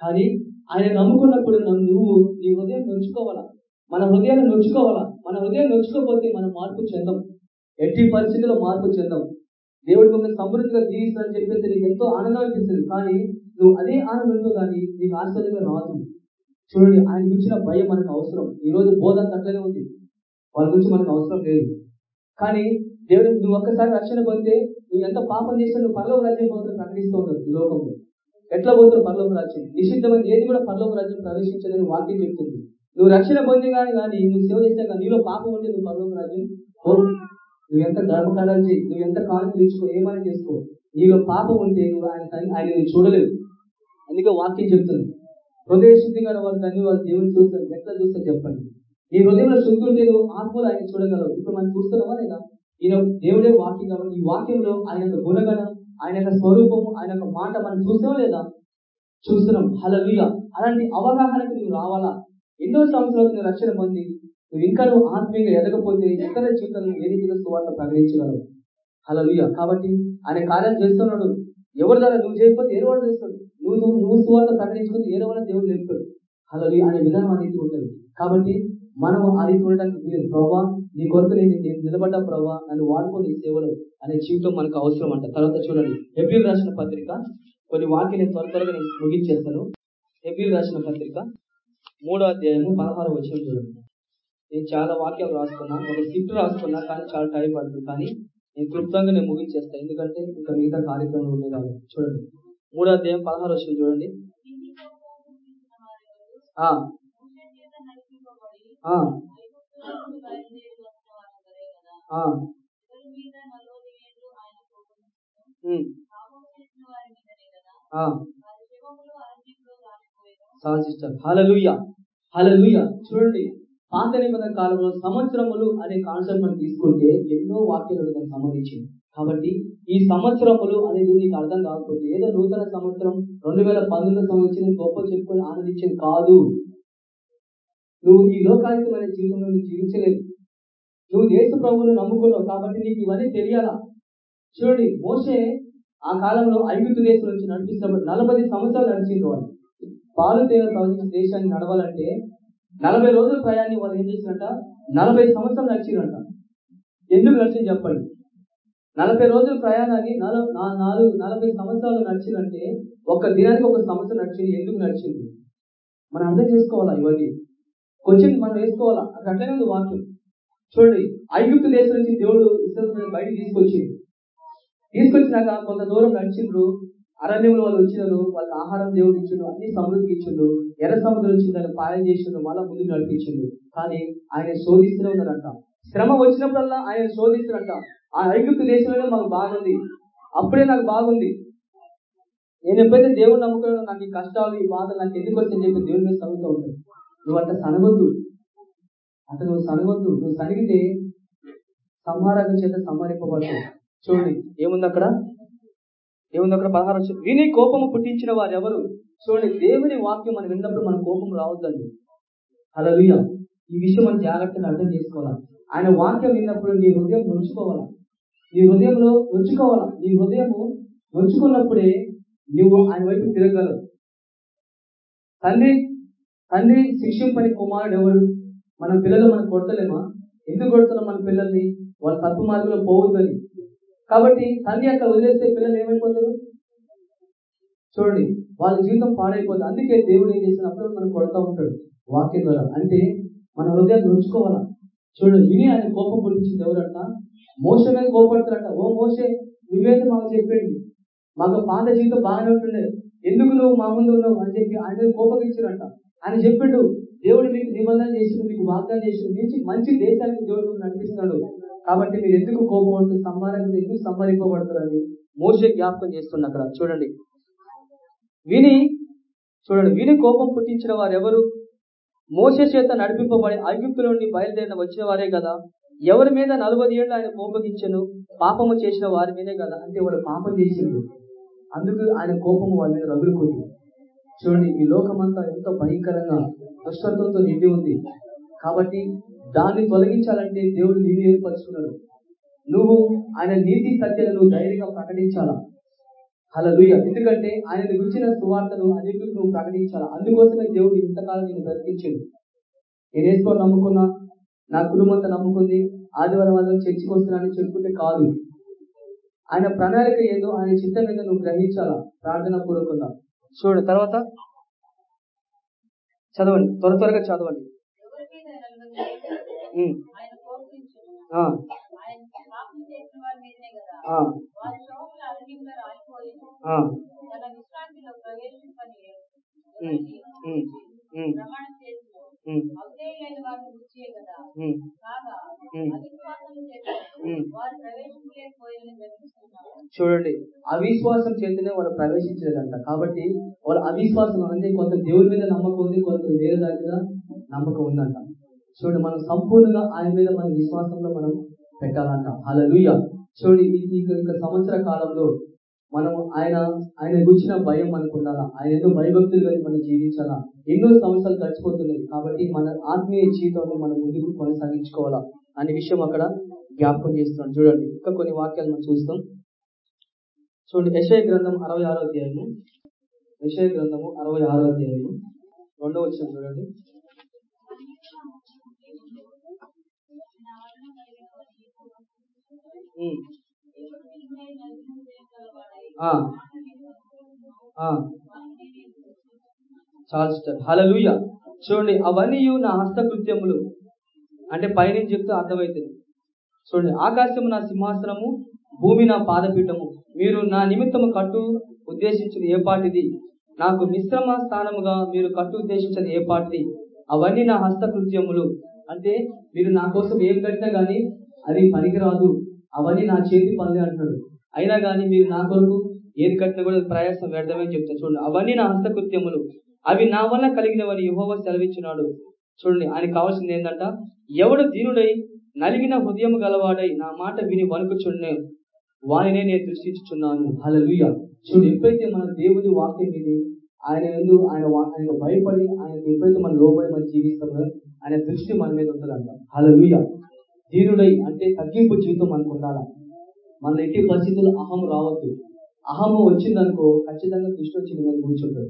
కానీ ఆయన నమ్ముకున్నప్పుడు నన్ను నువ్వు నీ హృదయం నొచ్చుకోవాలా? మన హృదయాన్ని నొచ్చుకోవాలా? మన హృదయం నొచ్చుకోకపోతే మనం మార్పు చెందాం. ఎట్టి పరిస్థితుల్లో మార్పు చెందాం. దేవుడు ముందు సమృద్ధిగా జీవిస్తానని చెప్పేసి నీకు ఎంతో ఆనందం అనిపిస్తుంది. కానీ నువ్వు అదే ఆనందంతో కానీ నీకు ఆశ్చర్యంగా రాదు. చూడండి ఆయన గురించిన భయం మనకు అవసరం. ఈ రోజు బోధ అట్లనే ఉంది. వాళ్ళ గురించి మనకు అవసరం లేదు. కానీ దేవుడు నువ్వు ఒక్కసారి రక్షణ పొందితే నువ్వు ఎంత పాపం చేసినా నువ్వు పర్లోక రాజ్యం పోతున్నా ప్రకటిస్తూ ఉంటావు ఈ లోకంలో. ఎట్లా పోతున్నావు పర్లోక రాజ్యం? నిషిద్ధమైన ఏది కూడా పర్లోక రాజ్యం ప్రవేశించదని వాక్యం చెప్తుంది. నువ్వు రక్షణ పొంది కానీ నువ్వు సేవ చేస్తే కానీ నీలో పాపం ఉంటే నువ్వు పర్లోక రాజ్యం పోవు. నువ్వు ఎంత ధర్మకార్యాలు చేయి నువ్వు ఎంత కాలం తీర్చుకో ఏమైనా చేసుకో. నీలో పాపం ఉంటే నువ్వు ఆయన ఆయన నువ్వు చూడలేవు. అందుకే వాక్యం చెప్తుంది. హృదయ శుద్ధి గల వారు దాన్ని వాళ్ళు దేవుని చూస్తారు. ఎట్లా చూస్తారు చెప్పండి? నీ హృదయంలో శుద్ధి ఉంటే నువ్వు ఆత్మలు ఆయన చూడగలవు. ఇప్పుడు మనం చూస్తున్నావా లేదా? ఈయన దేవుడే వాక్యం కాబట్టి ఈ వాక్యంలో ఆయన యొక్క గుణగణం ఆయన యొక్క స్వరూపము ఆయన యొక్క మాట మనం చూసాం లేదా? చూస్తున్నాం. హలలుయ అలాంటి అవగాహనకు నువ్వు రావాలా? ఎన్నో సంవత్సరాలు నువ్వు రక్షణ పొంది నువ్వు ఇంకా నువ్వు ఆత్మీయంగా ఎదగపోతే ఇతర జీవితంలో ఏ రీతిగా సువార్త ప్రకటించగలవు? హలలుయ కాబట్టి ఆయన కార్యాలు చేస్తున్నాడు. ఎవరి ద్వారా? నువ్వు చేయకపోతే ఏ వాడు చేస్తాడు. నువ్వు నువ్వు నువ్వు సువార్త ప్రకటించుకుంటే ఏ వాళ్ళ దేవుడు లేపుతాడు హలలుయ అనే విధానం అనేది ఉంటుంది కాబట్టి మనం ఆ రీతి ఉండడానికి వీలేదు. నీ కొరకు నేను నేను నిలబడ్డా ప్రభా నన్ను వాడుకో నీ సేవలు అనే జీవితం మనకు అవసరం అంట తర్వాత చూడండి. ఎబ్రిల్ రాసిన పత్రిక కొన్ని వాక్యం నేను త్వర త్వరగా నేను ముగించేస్తాను. ఎబ్రిల్ రాసిన పత్రిక మూడో అధ్యాయము పదహారు వచ్చిన చూడండి. నేను చాలా వాక్యాలు రాసుకున్నా ఒక స్క్రిప్ట్ రాసుకున్నా కానీ చాలా టైం పడుతుంది. కానీ నేను క్లుప్తంగా నేను ముగించేస్తాను ఎందుకంటే ఇంకా మిగతా కార్యక్రమం ఉన్నాయి కాబట్టి చూడండి. మూడో అధ్యాయం పదహారు వచ్చిన చూడండి. ఆ. ఆ. సాధిస్తారు హలలుయ హలలుయ చూడండి పాత నిబంధన కాలంలో సంవత్సరములు అనే కాన్సెప్ట్ మనం తీసుకుంటే ఎన్నో వాక్యాలు దానికి సంబంధించింది. కాబట్టి ఈ సంవత్సరములు అనేది నీకు అర్థం కాకపోతే ఏదో నూతన సంవత్సరం రెండు వేల పంతొమ్మిది సంవత్సరం గొప్ప చెప్పుకొని ఆనందించేది కాదు. నువ్వు ఈ లోకాయుతమైన జీవితంలో నువ్వు జీవించలేదు నువ్వు యేసు ప్రభువును నమ్ముకున్నావు కాబట్టి నీకు ఇవన్నీ తెలియాలా? చూడండి మోసే ఆ కాలంలో ఐగుప్తు దేశం నుంచి నడిపిస్తున్నప్పుడు నలభై సంవత్సరాలు నడిచింది వాళ్ళు పాలు తేన ప్రవహించిన దేశాన్ని నడవాలంటే నలభై రోజుల ప్రయాణం వాళ్ళు ఏం చేసినట్ట నలభై సంవత్సరాలు నడిచిందంట ఎందుకు నడిచింది చెప్పండి? నలభై రోజుల ప్రయాణాన్ని నల- నాలుగు నలభై సంవత్సరాలు నడిచిందంటే ఒక దినానికి ఒక సంవత్సరం నడిచింది ఎందుకు నడిచింది మనం అర్థం చేసుకోవాలా ఇవన్నీ? కొంచెం మనం వేసుకోవాలా? అక్కడ అట్లనే ఉంది వాక్యం. చూడండి ఐగుప్తు దేశం నుంచి దేవుడు ఇస్రాయేలు బయటికి తీసుకొచ్చింది తీసుకొచ్చినాక కొంత దూరం నడిచిండ్రు. అరణ్యంలో వాళ్ళు వచ్చినారు. వాళ్ళకి ఆహారం దేవుడు ఇచ్చిండు అన్ని సమృద్ధికి ఇచ్చిండు. ఎర్ర సముద్రం ఇచ్చిండు దాన్ని పాయం చేసిండు మళ్ళా ముందుకు నడిపించిండు. కానీ ఆయన శోధిస్తూనే ఉన్నారంట శ్రమ వచ్చినప్పుడల్లా ఆయన శోధిస్తున్నట్ట ఆ ఐగుప్తు దేశంలోనే మాకు బాగుంది. అప్పుడే నాకు బాగుంది. నేను ఎప్పుడైతే దేవుడు నమ్ముకున్నానో నాకు ఈ కష్టాలు ఈ బాధలు నాకు ఎందుకు వచ్చని చెప్పి దేవుడి మీద సనుగుతూ ఉంటాను. నువ్వు అంత సనగొద్దు. అతను సనగొద్దు నువ్వు సనిగితే సంహారక చేత సంహరింపబడతావు. చూడండి ఏముంది అక్కడ? ఏముంది అక్కడ? పదహారు విని కోపము పుట్టించిన వారు ఎవరు చూడండి దేవుని వాక్యం మనం విన్నప్పుడు మన కోపం రావద్దండి. అలా ఈ విషయం మనం జాగ్రత్తగా అర్థం చేసుకోవాలి? ఆయన వాక్యం విన్నప్పుడు నీ హృదయం నుంచుకోవాలా? నీ హృదయంలో నుంచుకోవాలా? నీ హృదయము నుంచుకున్నప్పుడే నువ్వు ఆయన వైపు తిరగలవు తండ్రి తండ్రి శిక్షింపని కుమారుడు ఎవరు? మన పిల్లలు మనం కొడతలేమా? ఎందుకు కొడుతున్నాం మన పిల్లల్ని? వాళ్ళ తప్పు మార్గంలో పోవద్దని. కాబట్టి తల్లి అట్లా వదిలేస్తే పిల్లలు ఏమైపోతారు? చూడండి వాళ్ళ జీవితం పాడైపోతుంది. అందుకే దేవుడు ఏం చేసినప్పుడు మనం కొడతా ఉంటాడు వాక్యం ద్వారా. అంటే మన హృదయాన్ని ఉంచుకోవాలా? చూడండి విని ఆయన కోపం పుట్టించింది ఎవరంట? మోస మీద కోపడతారంట ఓ మోసే నువ్వేది మాకు చెప్పేది? మాకు పాత జీవితం బాగానే ఉంటుండే. ఎందుకు నువ్వు మా ముందు ఉన్నావు అని చెప్పి ఆయన కోపగించారంట ఆయన చెప్పిండు దేవుడు మీకు నిబంధన చేసిండు మీకు వాగ్దానం చేసిండు మంచి మంచి దేశానికి దేవుడు నడిపిస్తున్నాడు. కాబట్టి మీరు ఎందుకు కోపం పడుతుంది సంహారం ఎందుకు సంహరింపబడతారని మోసే జ్ఞాపకం చేస్తుంది అక్కడ. చూడండి. విని చూడండి విని కోపం పుట్టించిన వారు ఎవరు మోసే చేత నడిపింపబడి ఐగుప్తుల నుండి బయలుదేరిన వచ్చిన వారే కదా. ఎవరి మీద నలభై ఏళ్ళు ఆయన కోపగించను పాపము చేసిన వారి మీదే కదా. అంటే వాడు పాపం చేసింది అందుకు ఆయన కోపము వాళ్ళ మీద రగులుకుంది. చూడండి ఈ లోకమంతా ఎంతో భయంకరంగా దుష్టత్వంతో నిండి ఉంది. కాబట్టి దాన్ని తొలగించాలంటే దేవుడు నీవు ఏర్పరచుకున్నాడు. నువ్వు ఆయన నీతి సత్యాలను నువ్వు ధైర్యంగా ప్రకటించాలా? హల్లెలూయా. ఎందుకంటే ఆయన గురించిన సువార్తను అనేకులకు నువ్వు ప్రకటించాలా? అందుకోసమే దేవుడు ఇంతకాలం నేను బ్రతికించాడు. నేను వేసుకో నమ్ముకున్నా నా కుటుంబంతో నమ్ముకుంది ఆదివారం ఆదివారం చర్చికి వస్తున్నానని చెప్పుకుంటే కాదు. ఆయన ప్రణాళిక ఏదో ఆయన చిత్తం ఏదో నువ్వు గ్రహించాలా? ప్రార్థన పూర్వకంగా చూడండి తర్వాత చదవండి త్వర త్వరగా చదవండి. తన విశ్రాంతిలో ప్రవేశింపని చూడండి అవిశ్వాసం చేతనే వాళ్ళు ప్రవేశించలేదంట కాబట్టి వాళ్ళ అవిశ్వాసం అంటే కొంత దేవుడి మీద నమ్మకం ఉంది కొంత వేరే దాని మీద నమ్మకం ఉందంట. చూడండి మనం సంపూర్ణంగా ఆయన మీద మన విశ్వాసంలో మనం పెట్టాలంట. అలా చూడండి ఈ ఈ యొక్క సంవత్సర కాలంలో మనం ఆయన ఆయన గురించిన భయం మనకు ఉండాలా? ఆయన ఏదో భయభక్తులు కలిగి మనం జీవించాలా? ఎన్నో సంవత్సరాలు గడిచిపోతున్నాయి కాబట్టి మన ఆత్మీయ జీవితంలో మనం ముందుకు కొనసాగించుకోవాలా? అనే విషయం అక్కడ జ్ఞాపకం చేస్తున్నాం చూడండి ఇంకా కొన్ని వాక్యాలు మనం చూస్తాం. చూడండి యశయ గ్రంథం అరవై ఆరో అధ్యాయము. యశయ గ్రంథము అరవై ఆరో అధ్యాయము. రెండో వచ్చిన చూడండి. ఉమ్. ఆ. ఆ. హలలుయ చూడండి అవన్నీ నా హస్తకృత్యములు. అంటే పైనుంచి చెప్తే అర్థమవుతుంది. చూడండి ఆకాశము నా సింహాసనము భూమి నా పాదపీఠము. మీరు నా నిమిత్తము కట్టు ఉద్దేశించిన ఏ పాటిది? నాకు మిశ్రమ స్థానముగా మీరు కట్టు ఉద్దేశించిన ఏ పాటిది? అవన్నీ నా హస్తకృత్యములు. అంటే మీరు నా కోసం ఏం కట్టినా కానీ అది పనికిరాదు. అవన్నీ నా చేతి పనులే అంటున్నాడు. అయినా కానీ మీరు నా కొరకు ఏది కట్టినా కూడా ప్రయాసం వ్యర్థమే అని చూడండి అవన్నీ నా హస్తకృత్యములు. అవి నా వల్ల కలిగినవని యుహోవ సెలవిచ్చినాడు. చూడండి ఆయన కావాల్సింది ఏంటంట ఎవడు దీనుడై నలిగిన హృదయం గలవాడై నా మాట విని వణుకుచున్నే వానినే నేను దృష్టించుచున్నాను. హల్లెలూయా. చూడు ఎప్పుడైతే మన దేవుని వాక్యం విని ఆయన ఎందు ఆయన ఆయన ఆయనకు భయపడి ఆయనకు ఎప్పుడైతే మనం లోబడి మనం జీవిస్తామో ఆయన దృష్టి మన మీద ఉంటుందంట. హల్లెలూయా. దీనుడై అంటే తగ్గింపు జీవితం మనకు ఉండాలా? మన ఎట్టి పరిస్థితుల్లో అహం రావద్దు. అహం వచ్చిందనుకో ఖచ్చితంగా దృష్టి వచ్చింది నేను కూర్చుంటాడు.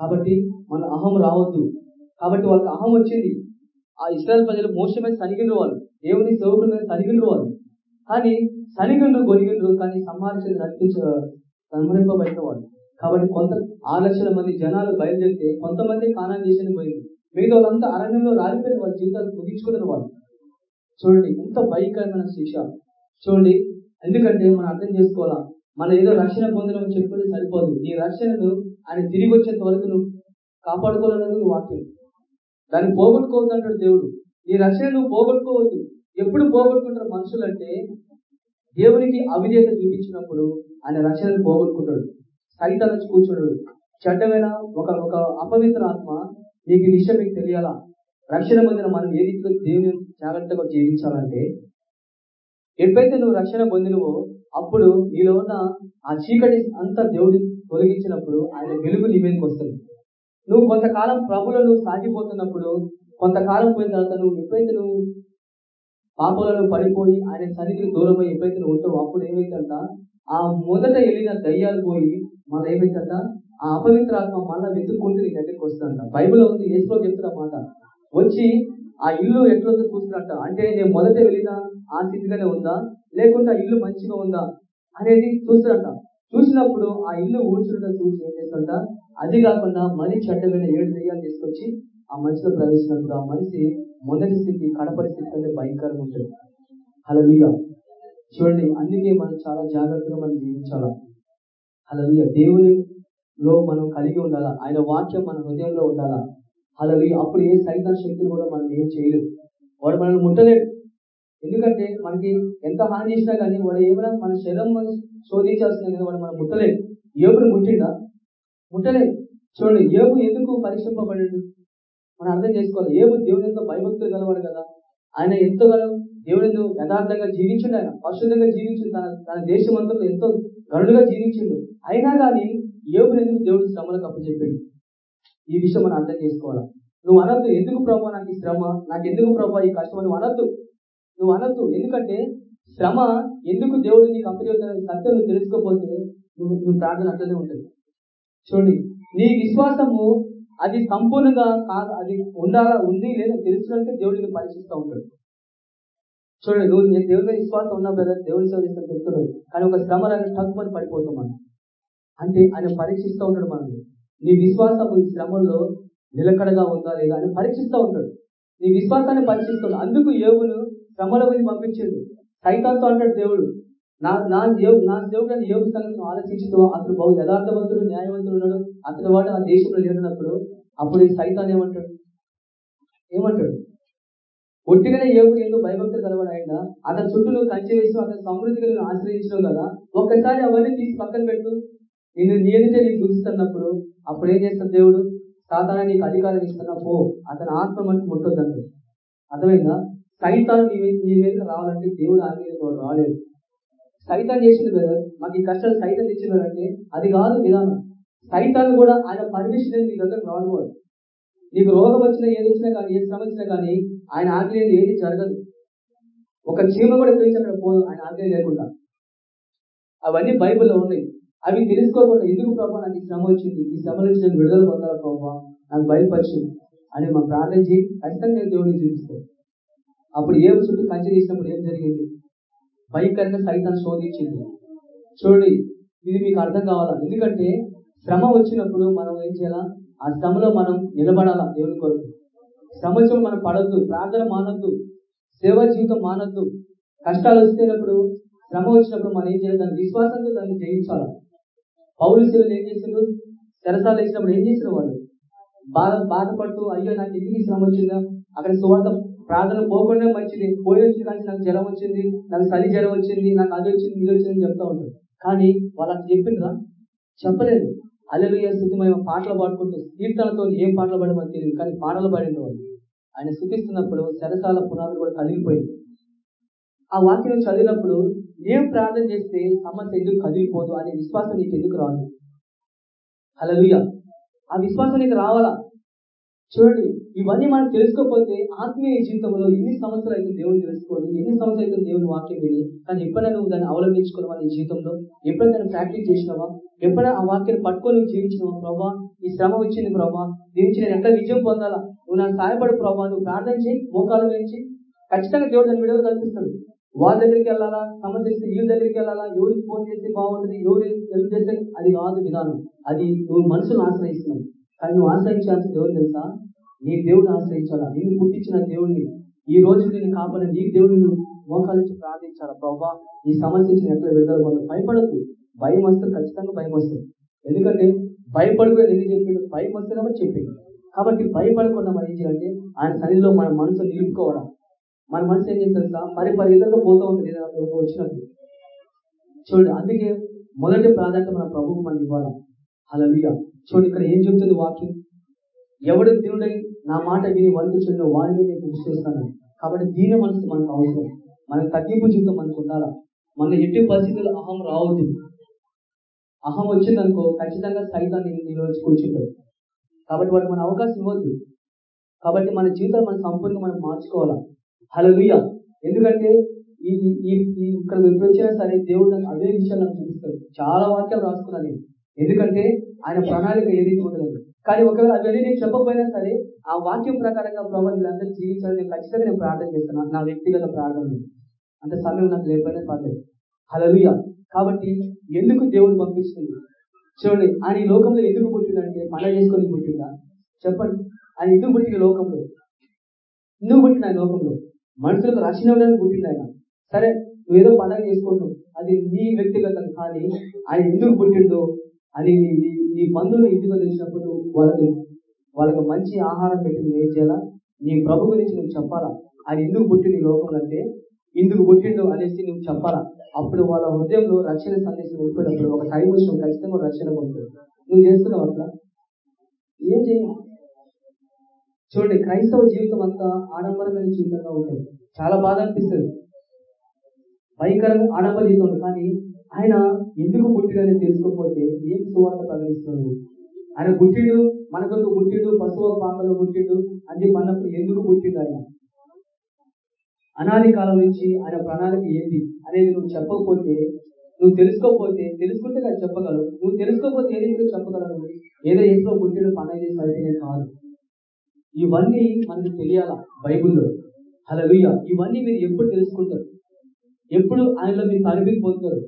కాబట్టి మన అహం రావద్దు. కాబట్టి వాళ్ళకి అహం వచ్చింది. ఆ ఇస్రాయల్ ప్రజలు మోస మీద వాళ్ళు. దేవుని సేవకుల మీద సనిగిండ్రు వాళ్ళు. కానీ సనిగిండ్రు గొనిగిండ్రు కానీ సంహరించేది నడిపించ సంహరింపబడిన వాళ్ళు. కాబట్టి కొంత ఆరు లక్షల మంది జనాలు బయలుదేరితే కొంతమంది కానా దేశానికి పోయింది మిగతా వాళ్ళంతా అరణ్యంలో రాలిపోయిన వాళ్ళ జీవితాలు ముగించుకున్న వాళ్ళు. చూడండి ఎంత భయంకరమైన శిక్ష. చూడండి ఎందుకంటే మనం అర్థం చేసుకోవాలా? మనం ఏదో రక్షణ పొందడం చెప్పుకుంటే సరిపోదు. నీ రక్షణను ఆయన తిరిగి వచ్చేంత వరకు నువ్వు కాపాడుకోవాలన్నది వాక్యం. దాన్ని పోగొట్టుకోవద్దు అంటాడు దేవుడు. నీ రక్షణ నువ్వు పోగొట్టుకోవద్దు. ఎప్పుడు పోగొట్టుకుంటారు మనుషులు అంటే దేవునికి అవిధేయత చూపించినప్పుడు ఆయన రక్షణను పోగొట్టుకుంటాడు. సైతాన్ కూర్చున్నాడు చెడ్డమైన ఒక ఒక అపవిత్ర ఆత్మ నీకు ఈ విషయం మీకు తెలియాలా? రక్షణ పొందిన మనం ఏ రీతిలో దేవుని జాగ్రత్తగా జీవించాలంటే ఎప్పుడైతే నువ్వు రక్షణ పొందినవో అప్పుడు నీలో ఉన్న ఆ చీకటి అంతా దేవుడి తొలగించినప్పుడు ఆయన వెలుగు నీ మీదకి వస్తుంది. నువ్వు కొంతకాలం ప్రభులో నువ్వు సాగిపోతున్నప్పుడు కొంతకాలం పోయిన తర్వాత నువ్వు ఎప్పుడైతే నువ్వు పాపలలో పడిపోయి ఆయన సన్నిధికి దూరమై ఎప్పుడైతే నువ్వు ఉంటావో అప్పుడు ఏమైందంట? ఆ మొదట వెళ్ళిన దయ్యాలు పోయి మళ్ళీ ఏమైందంట? ఆ అపవిత్ర ఆత్మ మళ్ళా వెతుక్కుంటూ నీ దగ్గరికి వస్తుందంట. బైబిల్లో ఉంది ఏసులో చెప్తున్న మాట. వచ్చి ఆ ఇల్లు ఎట్లుందో చూస్తున్నట్ట. అంటే నేను మొదట వెళ్ళిన ఆ స్థితిగానే ఉందా? లేకుంటే ఆ ఇల్లు మంచిగా ఉందా? అనేది చూస్తున్నట్ట చూసినప్పుడు ఆ ఇల్లు ఊడ్చుంటే చూసి ఏం చేస్తుంట అది కాకుండా మరీ చెడ్డమైన ఏడు దెయ్యాలు తీసుకొచ్చి ఆ మనిషిలో ప్రవేశించినప్పుడు ఆ మనిషి మొదటి స్థితి కడపడి స్థితి కంటే భయంకరంగా ఉంటుంది. హలలుయ చూడండి అందుకే మనం చాలా జాగ్రత్తగా మనం జీవించాలా. హలలుయ దేవునిలో మనం కలిగి ఉండాలా? ఆయన వాక్యం మన హృదయంలో ఉండాలా? హలలుయ అప్పుడు ఏ సైతాన్ శక్తులు కూడా మనం ఏం చేయలేదు వాడు మనల్ని ముట్టలేడు. ఎందుకంటే మనకి ఎంత హాని చేసినా కానీ వాడు ఏమైనా మన శరీరం శోధించాల్సిన కానీ వాడు మనం ముట్టలేదు. ఏబుని ముట్టిండా? ముట్టలేదు. చూడండి ఏబు ఎందుకు పరీక్షింపబడాడు? మనం అర్థం చేసుకోవాలి. ఏబు దేవుని ఎంతో భయభక్తులు గలవాడు కదా. ఆయన ఎంతగానో దేవుని ఎంతో యథార్థంగా జీవించిండు ఆయన. పరిశుద్ధంగా జీవించిండు. తన తన దేశం అంతా ఎంతో గరుడుగా జీవించిండు. అయినా కానీ ఏబుని ఎందుకు దేవుడు శ్రమలకు అప్పచెప్పాడు? ఈ విషయం మనం అర్థం చేసుకోవాలి? నువ్వు అనద్దు. ఎందుకు ప్రభావ నాకు ఈ శ్రమ? నాకు ఎందుకు ప్రభావ ఈ కష్టం? నువ్వు అనద్దు. నువ్వు అనద్దు. ఎందుకంటే శ్రమ ఎందుకు దేవుడు నీకు అప్పచెప్తాడని సత్యం నువ్వు తెలుసుకోపోతే నువ్వు నువ్వు ప్రార్థన అట్లనే ఉంటుంది. చూడండి నీ విశ్వాసము అది సంపూర్ణంగా కాదు అది ఉండాలా ఉంది లేదా తెలుసుకుంటే దేవుడు పరీక్షిస్తూ ఉంటాడు. చూడండి నువ్వు నేను దేవుడి మీద విశ్వాసం ఉన్నా బ్రదర్ దేవుడి సేవ చేస్తాను చెప్తున్నాడు. కానీ ఒక శ్రమ రాగానే తక్కువని పడిపోతాం మనం. అంటే ఆయన పరీక్షిస్తూ ఉంటాడు మనల్ని. నీ విశ్వాసం ఈ శ్రమంలో నిలకడగా ఉందా లేదా అని పరీక్షిస్తూ ఉంటాడు. నీ విశ్వాసాన్ని పరీక్షిస్తాడు. అందుకు ఏవును శ్రమల గురించి పంపించాడు. సైతాంతో అంటాడు దేవుడు నా నా దేవు నా దేవుడు అని ఏవు సంగతి ఆలోచించుతూ అతడు బహు యథార్థవంతుడు న్యాయవంతుడు ఉన్నాడు. అతని వాడు ఆ దేశంలో లేనప్పుడు అప్పుడు ఈ సైతాన్ ఏమంటాడు? ఏమంటాడు? ఒట్టిగానే ఏవుడు ఎందుకు భయభక్తులు కలవాడు ఆయన. అతని చుట్టూ కంచి వేసి అతని సమృద్ధిగా నువ్వు ఆశ్రయించడం కదా. ఒక్కసారి అవన్నీ తీసి పక్కన పెట్టు. నిన్ను నియమితే నీకు చూస్తున్నప్పుడు అప్పుడు ఏం చేస్తాడు దేవుడు? సాతాన నీకు అధికారం ఇస్తున్నా పో. అతని ఆత్మ మనకు ముట్టొద్దంటాడు. అర్థమైందా? సైతాన్ నీ మీద నీ మీదకి రావాలంటే దేవుడు ఆజ్ఞ వాడు రాలేదు. సైతాన్ చేసింది కదా మాకు ఈ కష్టాలు సైతం తెచ్చింది అంటే అది కాదు విధానం. సైతాన్ కూడా ఆయన పర్మిషన్ నీ దగ్గర రాడు వాడు నీకు రోగం వచ్చినా ఏది వచ్చినా కానీ ఏ శ్రమ వచ్చినా కానీ ఆయన ఆజ్ఞ ఏది జరగదు. ఒక చీమ కూడా తెలిసి పోదు ఆయన ఆజ్ఞ లేకుండా. అవన్నీ బైబిల్లో ఉన్నాయి. అవి తెలుసుకోకుండా ఎందుకు ప్రభావ నాకు ఈ శ్రమ వచ్చింది? ఈ శ్రమ నుంచి నేను విడుదల పొందాలా ప్రభావ నాకు బయలుపరిచింది. అని మా ప్రార్థించి ఖచ్చితంగా నేను దేవుడిని చూపిస్తాను. అప్పుడు ఏడు చుట్టూ కంచె తీసినప్పుడు ఏం జరిగింది? భయంకరంగా సైతాన్ని శోధించింది చూడండి ఇది మీకు అర్థం కావాలా? ఎందుకంటే శ్రమ వచ్చినప్పుడు మనం ఏం చేయాలా? ఆ శ్రమలో మనం నిలబడాలా దేవుని కొరకు? శ్రమ మనం పడద్దు ప్రార్థన మానద్దు సేవా జీవితం మానద్దు. కష్టాలు వస్తేనప్పుడు శ్రమ వచ్చినప్పుడు మనం ఏం చేయాలి? దాని విశ్వాసంతో దాన్ని జయించాలా? పౌరుషులు ఏం చేసిండ్రు తెరసాలు వేసినప్పుడు ఏం చేసిన వాళ్ళు బాధ బాధపడుతూ అయ్యో నాకు ఎందుకు శ్రమ వచ్చిందా? అక్కడ సువార్త ప్రార్థన పోకుండా మంచిది. పోయి వచ్చి కానీ నాకు జ్వరం వచ్చింది నాకు చలి జ్వరం వచ్చింది నాకు అది వచ్చింది ఇది వచ్చింది అని చెప్తా ఉంటారు. కానీ వాళ్ళు అట్లా చెప్పిండ్రా? చెప్పలేదు. అల్లెలుయ్య స్థుతిమయ పాటలు పాడుకుంటూ కీర్తనతో ఏం పాటలు పాడమని తెలియదు. కానీ పాటలు పాడిన వాళ్ళు. ఆయన స్థుతిస్తున్నప్పుడు శరసాల పునాదులు కూడా కదిలిపోయింది. ఆ వాక్యం చదివినప్పుడు ఏం ప్రార్థన చేస్తే సమస్య ఎందుకు కదిలిపోదు అనే విశ్వాసం నీకు ఎందుకు రాదు? అలలుయ ఆ విశ్వాసం నీకు రావాలా? చూడండి ఇవన్నీ మనం తెలుసుకోకపోతే ఆత్మీయ జీవితంలో ఎన్ని సంవత్సరాలు అయితే దేవుని తెలుసుకోవాలి ఎన్ని సంవత్సరాలు అయితే దేవుని వాక్యం విని కానీ ఎప్పుడైనా నువ్వు దాన్ని అవలంబించుకున్నావా నీ జీవితంలో? ఎప్పుడైనా దాన్ని ప్రాక్టీస్ చేసినావా? ఎప్పుడైనా ఆ వాక్యాన్ని పట్టుకొని నువ్వు జీవించినావా? ప్రభా ఈ శ్రమ వచ్చింది ప్రభా. దీని నుంచి నేను ఎట్లా విజయం పొందాలా? నువ్వు నాకు సహాయపడు ప్రభా. నువ్వు ప్రార్థన చేయి మోకాలు వేయించి ఖచ్చితంగా దేవుడు దాన్ని విడుదల కల్పిస్తాడు. వాళ్ళ దగ్గరికి వెళ్ళాలా? సమస్య ఇస్తే వీళ్ళ దగ్గరికి వెళ్ళాలా? ఎవరికి ఫోన్ చేస్తే బాగుంటుంది? ఎవరు హెల్ప్ చేస్తే? అది కాదు విధానం. అది నువ్వు మనసును ఆశ్రయిస్తున్నావు. కానీ నువ్వు ఆశ్రయించాల్సిన దేవుడు తెలుసా? నీ దేవుడిని ఆశ్రయించాలా? నిన్ను పుట్టించిన దేవుడిని ఈ రోజు నేను కాపాడిన నీ దేవుడిని నువ్వు మోకాలు ప్రార్థించాలా? ప్రభా ఈ సమస్య నుంచి ఎట్లా విడుదల పొంద భయపడద్దు భయం వస్తే ఖచ్చితంగా భయం వస్తుంది. ఎందుకంటే భయపడుకుని ఎందుకు చెప్పిండు? భయం వస్తే కాబట్టి చెప్పిండు. కాబట్టి భయపడకుండా మనం ఏం చేయాలంటే ఆయన సన్నిధిలో మన మనసు నిలుపుకోవడం మన మనసు ఏం చేస్తారు తెలుసా? పరి పరి ఇతరులు పోతూ ఉంటుంది ఏదైనా వచ్చినప్పుడు చూడండి అందుకే మొదటి ప్రాధాన్యత మన ప్రభువు మనం ఇవ్వాలి? హలలుయ చూడండి ఇక్కడ ఏం చెప్తుంది వాక్యం? ఎవడు తినుడై నా మాట విని వరకు చెందిన వాడిని నేను దృష్టి చేస్తాను కాబట్టి దీని మనసు మనకు అవసరం. మనకు తగ్గింపు జీవితం మనకు ఉండాలా? మన ఎట్టి పరిస్థితుల్లో అహం రావద్దు. అహం వచ్చిందనుకో ఖచ్చితంగా సైతాన్ని నీలో వచ్చి కూర్చుంటాడు కాబట్టి వాడికి మన అవకాశం ఇవ్వద్దు. కాబట్టి మన జీవితం మనం సంపూర్ణంగా మనం మార్చుకోవాలా? హలలుయ ఎందుకంటే ఈ ఈ ఈ ఇక్కడ ఎప్పుడు వచ్చినా సరే దేవుడు నాకు అదే విషయాలు నాకు చూపిస్తాడు. చాలా వాక్యాలు రాసుకున్నాను నేను. ఎందుకంటే ఆయన ప్రణాళిక ఏది ఉండలేదు కానీ ఒకవేళ అవన్నీ నేను చెప్పకపోయినా సరే ఆ వాక్యం ప్రకారంగా ప్రభావ వీళ్ళందరూ జీవించాలని నేను ఖచ్చితంగా నేను ప్రార్థన చేస్తాను. నా వ్యక్తిగత ప్రార్థన అంత సమయం నాకు లేకపోయినా పర్లేదు. హలలుయ కాబట్టి ఎందుకు దేవుడు పంపిస్తుంది చూడండి ఆయన ఈ లోకంలో ఎందుకు పుట్టిందంటే పండగ చేసుకొని పుట్టిందా చెప్పండి. ఆయన ఎందుకు పుట్టిన లోకంలో? ఎందుకు పుట్టిన ఆయన లోకంలో? మనుషులకు రక్షణ ఇవ్వడానికి పుట్టింది ఆయన. సరే నువ్వు ఏదో పండగ చేసుకుంటావు అది నీ వ్యక్తిగతం కానీ ఆయన ఎందుకు పుట్టిండో అని నీ నీ- బంధువులు ఇంటికి వచ్చినప్పుడు వాళ్ళకి వాళ్ళకి మంచి ఆహారం పెట్టి నువ్వు ఏం చేయాలా? నీ ప్రభు గురించి నువ్వు చెప్పాలా? ఆయన ఎందుకు పుట్టింది ఈ లోకంలో అంటే ఇందుకు పుట్టిండు అనేసి నువ్వు చెప్పాలా? అప్పుడు వాళ్ళ హృదయంలో రక్షణ సందేశం వెళ్ళిపోయినప్పుడు ఒక టైం వచ్చిన ఖచ్చితంగా రక్షణ పొందుతుంది నువ్వు చేస్తున్నావు అట్లా? ఏం చేయ? చూడండి క్రైస్తవ జీవితం అంతా ఆడంబరమైన జీవితంగా ఉంటుంది. చాలా బాధ అనిపిస్తుంది. భయంకరంగా ఆడంబర జీవితం కానీ ఆయన ఎందుకు పుట్టిడని తెలుసుకోకపోతే ఏం సువార్త ప్రకటిస్తున్నాడు ఆయన పుట్టిండు మన కొరకు పుట్టిండు పశువు పాకలో పుట్టిండు అని చెప్పి అన్నప్పుడు ఎందుకు పుట్టిండు ఆయన? అనాది కాలం నుంచి ఆయన ప్రణాళిక ఏంటి అనేది నువ్వు చెప్పకపోతే నువ్వు తెలుసుకోకపోతే తెలుసుకుంటే కదా చెప్పగలవు. నువ్వు తెలుసుకోకపోతే ఏ రీతిలో చెప్పగలవు? ఏదో ఏదో పుట్టిన పండుగ చేసి కాదు. ఇవన్నీ మనకు తెలియాలా బైబిల్లో? హలలుయ ఇవన్నీ మీరు ఎప్పుడు తెలుసుకుంటారు? ఎప్పుడు ఆయనలో మీరు తరబికి పొందుతారు?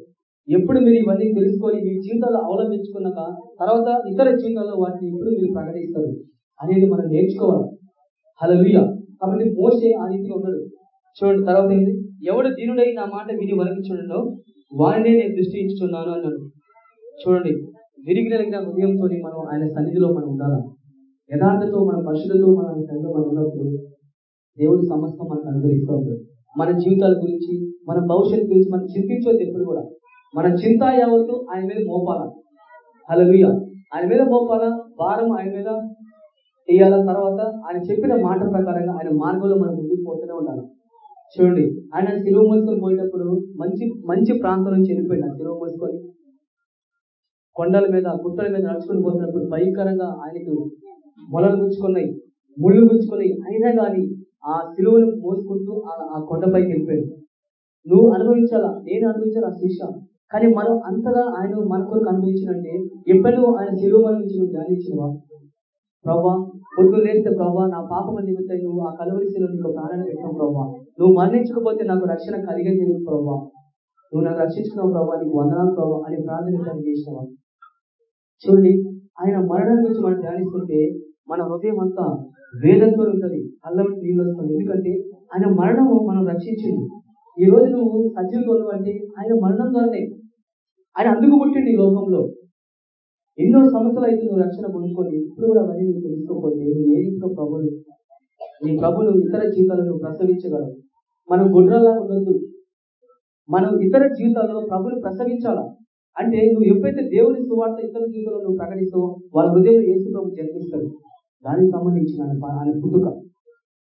ఎప్పుడు మీరు ఇవన్నీ తెలుసుకొని మీ జీవితాలు అవలంబించుకున్నాక తర్వాత ఇతర జీవితాల్లో వాటిని ఎప్పుడు మీరు ప్రకటిస్తారు అనేది మనం నేర్చుకోవాలి. హలలుయ కాబట్టి మోసే ఆ రీతిగా ఉన్నాడు. చూడండి తర్వాత ఏంటి ఎవడు దీనుడై నా మాట విని వరకు చూడంలో వారినే నేను దృష్టి అన్నాడు. చూడండి విరిగిన హృదయంతో మనం ఆయన సన్నిధిలో మనం ఉండాలి? యథార్థతో మన పరిశుద్ధతో మన సన్నిధిలో మనం ఉన్నప్పుడు దేవుడి సమస్తం మనకు అనుగ్రహిస్తూ ఉంటాడు. మన జీవితాల గురించి మన భవిష్యత్తు గురించి మనం చింతించవద్దు ఎప్పుడు కూడా. మన చింత యావత్తు ఆయన మీద మోపాల. హలలుయ ఆయన మీద మోపాల భారం ఆయన మీద వేయాల తర్వాత ఆయన చెప్పిన మాట ప్రకారంగా ఆయన మార్గంలో మనం ముందుకు పోతూనే ఉండాలి. చూడండి ఆయన సిలువ మోసుకొని పోయేటప్పుడు మంచి మంచి ప్రాంతం నుంచి వెళ్ళిపోయినా ఆ సిలువ మోసుకొని. కొండల మీద గుట్టల మీద నడుచుకొని పోతున్నప్పుడు భయంకరంగా ఆయనకు మొలలు గుచ్చుకున్నాయి ముళ్ళు గుచ్చుకున్నాయి. అయినా కానీ ఆ సిలువను మోసుకుంటూ ఆ- ఆ కొండపైకి వెళ్ళిపోయాడు. నువ్వు అనుభవించాలా? నేను అనుభవించాలా ఆ శిక్ష కానీ మనం అంతగా ఆయన మన కొరకు అనుభవించినంటే ఎప్పుడు ఆయన శిలువ మన నుంచి నువ్వు ధ్యానించినవా? ప్రభా పొద్దు లేస్తే ప్రభా నా పాపముల నిమిత్తం నువ్వు ఆ కలవరిశిలో నీకు ప్రాణాన్ని పెట్టావు ప్రభా. నువ్వు మరణించకపోతే నాకు రక్షణ కలిగేది లేదు ప్రభా. నువ్వు నాకు రక్షించుకున్నావు ప్రభా నీకు వందనాలు ప్రభా అని ప్రార్థన కానీ చూడండి ఆయన మరణం గురించి మనం ధ్యానిస్తుంటే మన హృదయం అంతా వేదంతో ఉంటుంది అల్లం నీళ్ళు వస్తుంది. ఎందుకంటే ఆయన మరణము మనం రక్షించింది. ఈ రోజు నువ్వు సజ్జలు అంటే ఆయన మరణం ద్వారానే ఆయన అందుకు పుట్టిండు ఈ లోకంలో. ఎన్నో సంవత్సరాలు అయితే నువ్వు రక్షణ పొందుకొని ఇప్పుడు కూడా అవన్నీ నీకు తెలుసుకోకపోతే నువ్వు ఏ రీతిగా ప్రభులు? నీ ప్రభులు ఇతర జీవితాలను ప్రసవించగలవు. మనం గుడ్రలా ఉండొద్దు. మనం ఇతర జీవితాల్లో ప్రభులు ప్రసవించాలా? అంటే నువ్వు ఎప్పుడైతే దేవుని సువార్త ఇతర జీవితంలో నువ్వు ప్రకటిస్తావో వాళ్ళ హృదయంలో యేసు ప్రభు జన్మిస్తాడు. దానికి సంబంధించిన ఆయన ప- ఆయన పుట్టుక.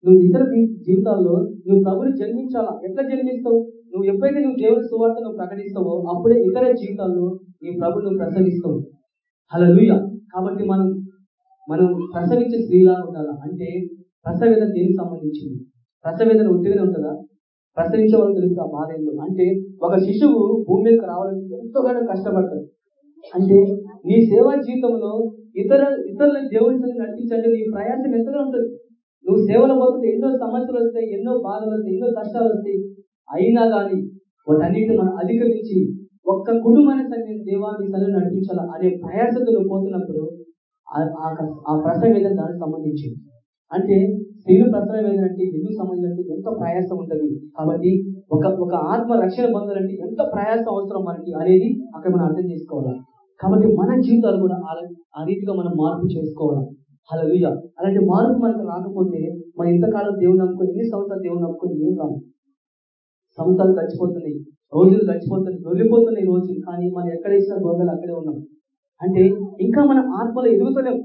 నువ్వు ఇతర జీవితాల్లో నువ్వు ప్రభుని జన్మించాలా? ఎట్లా జన్మిస్తావు? నువ్వు ఎప్పుడైతే నువ్వు దేవుని సువార్త నువ్వు ప్రకటిస్తావో అప్పుడే ఇతర జీవితాల్లో నీ ప్రభు నువ్వు ప్రసవిస్తావు. హల్లెలూయా. కాబట్టి మనం మనం ప్రసవించే స్త్రీలా ఉండాలా? అంటే ప్రసవేదన దేనికి సంబంధించింది? ప్రసవేదన ఒట్టిగానే ఉంటుందా? ప్రసవించే వాళ్ళు తెలుసు? ఆ బాధ ఏంటో అంటే ఒక శిశువు భూమి మీదకి రావాలంటే ఎంతోగానో కష్టపడతాడు. అంటే నీ సేవా జీవితంలో ఇతర ఇతరుల దేవుని నడిపించాలంటే నీ ప్రయాసం ఎంతగా ఉంటుంది. నువ్వు సేవలు పోతుంటే ఎన్నో సమస్యలు వస్తాయి ఎన్నో బాధలు వస్తాయి ఎన్నో కష్టాలు వస్తాయి. అయినా కానీ వాటన్నిటిని మనం అధిగమించి ఒక్క కుటుంబాన్ని సరే నేను దేవాన్ని సరే నడిపించాలా అనే ప్రయాసంతో పోతున్నప్పుడు ఆ- ఆ కస్- ప్రసవ వేదన దానికి సంబంధించింది. అంటే స్త్రీలు ప్రసవ వేదన అంటే ఎందుకు సంబంధించి ఎంతో ప్రయాసం ఉంటుంది. కాబట్టి ఒక ఒక ఆత్మ రక్షణ పొందాలంటే ఎంత ప్రయాసం అవసరం మనకి అనేది అక్కడ మనం అర్థం చేసుకోవాలి. కాబట్టి మన జీవితాలు కూడా ఆ రీతిగా మనం మార్పు చేసుకోవాలి. హలలుయ అలాంటి మార్పు మనకు రాకపోతే మనం ఇంతకాలం దేవుని నమ్ముకొని ఎన్ని సంవత్సరాలు దేవుని నమ్ముకొని ఏం రాదు సంవత్సరాలు గడిచిపోతున్నాయి రోజులు గడిచిపోతున్నాయి వెళ్ళిపోతున్నాయి రోజులు. కానీ మనం ఎక్కడేసిన గోగలు అక్కడే ఉన్నాం. అంటే ఇంకా మనం ఆత్మలో ఎదుగుతలేవు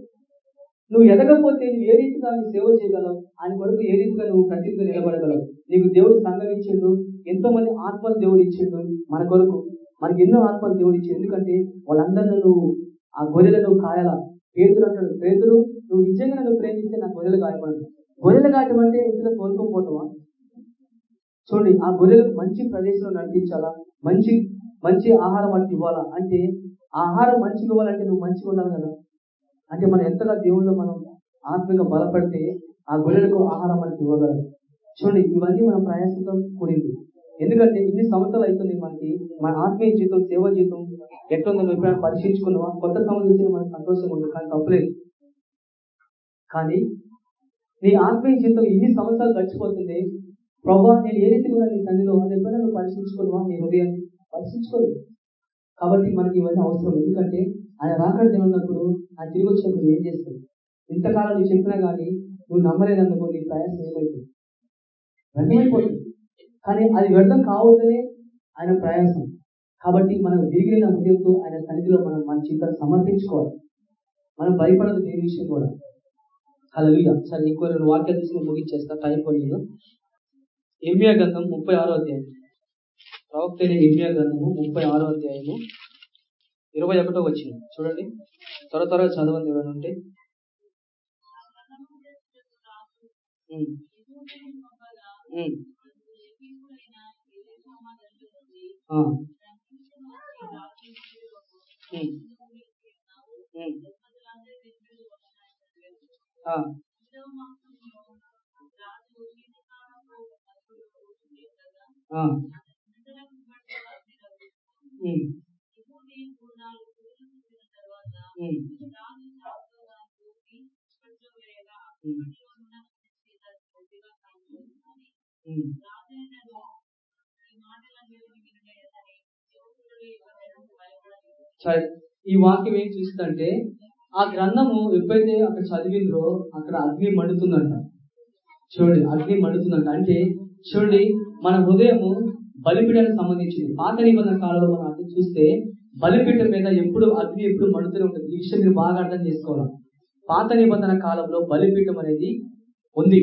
నువ్వు ఎదగకపోతే నువ్వు ఏ రీతిగా నువ్వు సేవ చేయగలవు? ఆయన కొరకు ఏ రీతిగా నువ్వు ప్రతిగా నిలబడగలవు? నీకు దేవుడు సంఘం ఇచ్చిండు ఎంతో మంది ఆత్మలు దేవుడు ఇచ్చిండు మన కొరకు. మనకి ఎన్నో ఆత్మలు దేవుడు ఇచ్చిండు. ఎందుకంటే వాళ్ళందరినీ నువ్వు ఆ గొర్రెలను కాయాలా పేతులు అంటాడు. పేతురు నువ్వు నిజంగా నన్ను ప్రేమిస్తే నా గొర్రెలు కాయమన్నాడు గొర్రెలు కాయటం అంటే ఇంట్లో తోలుకోపోవటమా చూడండి ఆ గొర్రెలకు మంచి ప్రదేశంలో నడిపించాలా? మంచి మంచి ఆహారం వాటికి ఇవ్వాలా? అంటే ఆ ఆహారం మంచిగా ఇవ్వాలంటే నువ్వు మంచిగా ఉండాలి కదా? అంటే మనం ఎంతగా దేవుళ్ళు మనం ఆత్మీయంగా బలపడితే ఆ గొర్రెలకు ఆహారం మనకి ఇవ్వగలం. చూడండి ఇవన్నీ మన ప్రయాసంతో కూడింది. ఎందుకంటే ఇన్ని సంవత్సరాలు అవుతుంది మనకి. మన ఆత్మీయ జీవితం సేవ జీవితం ఎట్లుందో నువ్వు ఎప్పుడైనా పరిశీలించుకున్నావా కొత్త సంబంధించిన మనకు సంతోషంగా ఉంటుంది కానీ తప్పలేదు. కానీ నీ ఆత్మీయ జీవితం ఇన్ని సంవత్సరాలు గడిచిపోతుంది ప్రభా నేను ఏ రీతి కూడా నీ సన్నిలో అని ఎప్పుడైనా నువ్వు పరిశీలించుకోవా నీ హృదయాన్ని పరిశీలించుకోలేదు కాబట్టి మనకి ఇవన్నీ అవసరం. ఎందుకంటే ఆయన రాకడ ఉన్నప్పుడు ఆయన తిరిగి వచ్చినప్పుడు ఏం చేస్తావు ఇంతకాలం నువ్వు చెప్పినా కానీ నువ్వు నమ్మలేదనుకో నీ ప్రయాసం ఏమైతుంది వ్యర్థమైపోతుంది. కానీ అది వ్యర్థం కావద్దనే ఆయన ప్రయాసం. కాబట్టి మనం విరిగిన హృదయంతో ఆయన సన్నిధిలో మనం మన జీవితాన్ని సమర్పించుకోవాలి. మనం భయపడదు దేని విషయం కూడా. అలా సరే ఇంకో రెండు వాక్యాలు తీసుకుని ముగించేస్తా. టైం పోలేదు. ఇర్మియా గ్రంథం ముప్పై ఆరో అధ్యాయం. ప్రవక్త అయిన ఇర్మియా గ్రంథము ముప్పై ఆరో అధ్యాయము ఇరవై ఒకటో వచ్చింది చూడండి. త్వర త్వరగా చదవండి ఎవరైనా ఉంటే. ఈ వాక్యం ఏం చూస్తుందంటే ఆ గ్రంథము ఎప్పుడైతే అక్కడ చదివిండ్రో అక్కడ అగ్ని మండుతుందంట. చూడండి అగ్ని మండుతుందంట. అంటే చూడండి మన హృదయము బలిపీఠానికి సంబంధించింది. పాత నిబంధన కాలంలో మనం చూస్తే బలిపీఠం మీద ఎప్పుడు అగ్ని ఎప్పుడు మండుతూనే ఉంటుంది. ఈ విషయం మీరు బాగా అర్థం చేసుకోవాలి. పాత నిబంధన కాలంలో బలిపీఠం అనేది ఉంది.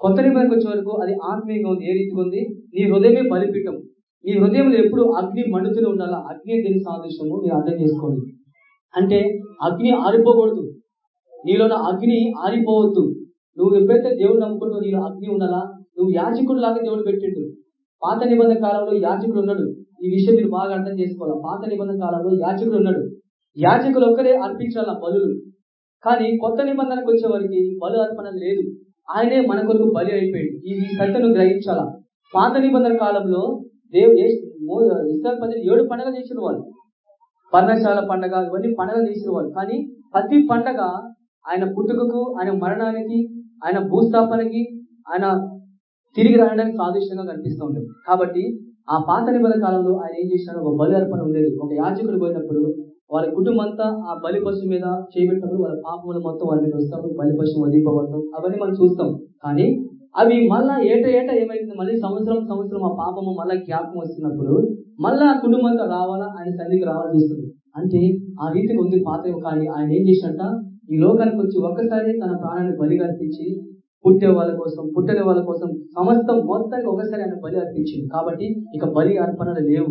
కొత్త నిబంధనకు వచ్చే వరకు అది ఆత్మీయంగా ఉంది. ఏ రీతిగా ఉంది? నీ హృదయమే బలిపీఠం. నీ హృదయంలో ఎప్పుడు అగ్ని మండుతూనే ఉండాలా? అగ్ని దేని సాదృశ్యము మీరు అర్థం చేసుకోండి. అంటే అగ్ని ఆరిపోకూడదు. నీలోన అగ్ని ఆరిపోవద్దు. నువ్వు ఎప్పుడైతే దేవుడు నమ్ముకుంటూ నీలో అగ్ని ఉండాలా? నువ్వు యాజకుడు లాగా దేవుడు పెట్టిండు. పాత నిబంధన కాలంలో యాజకుడు ఉన్నాడు. ఈ విషయం మీరు బాగా అర్థం చేసుకోవాలి? పాత నిబంధన కాలంలో యాజకుడు ఉన్నాడు. యాజకులు ఒక్కరే అర్పించాల? బలులు. కానీ కొత్త నిబంధనకు వచ్చే వారికి బలు అర్పణ లేదు. ఆయనే మన కొరకు బలి అయిపోయాడు. ఈ కథను సత్యను గ్రహించాలా? పాత నిబంధన కాలంలో దేవు ఇస్రాయల్ ప్రజలు ఏడు పండుగ చేసిన వాళ్ళు. పర్ణశాల పండగ ఇవన్నీ పండగ చేసిన వాళ్ళు. కానీ ప్రతి పండగ ఆయన పుట్టుకకు ఆయన మరణానికి ఆయన భూస్థాపనకి ఆయన తిరిగి రావడానికి ఆదేశంగా కనిపిస్తూ ఉంటుంది. కాబట్టి ఆ పాత నిబంధన కాలంలో ఆయన ఏం చేసినాడు ఒక బలి అర్పణ ఉండేది. ఒక యాచకుడు పోయినప్పుడు వాళ్ళ కుటుంబం అంతా ఆ బలి పశు మీద చేయబెట్టినప్పుడు వాళ్ళ పాపములు మొత్తం వాళ్ళ మీద వస్తాము బలి పశువు వదిలిపోబడతాం అవన్నీ మనం చూస్తాం. కానీ అవి మళ్ళా ఏట ఏట ఏమైంది? మళ్ళీ సంవత్సరం సంవత్సరం ఆ పాపము మళ్ళీ జ్ఞాపకం వస్తున్నప్పుడు మళ్ళా ఆ కుటుంబం అంతా రావాలా? ఆయన సన్నిధికి రావాలని చూస్తుంది. అంటే ఆ రీతికి ఉంది పాత కానీ ఆయన ఏం చేసినట్ట ఈ లోకానికి వచ్చి ఒక్కసారి తన ప్రాణాన్ని బలిగా అర్పించి పుట్టే వాళ్ళ కోసం పుట్టని వాళ్ళ కోసం సమస్తం మొత్తానికి ఒకసారి ఆయన బలి అర్పించింది. కాబట్టి ఇక బలి అర్పణలు లేవు.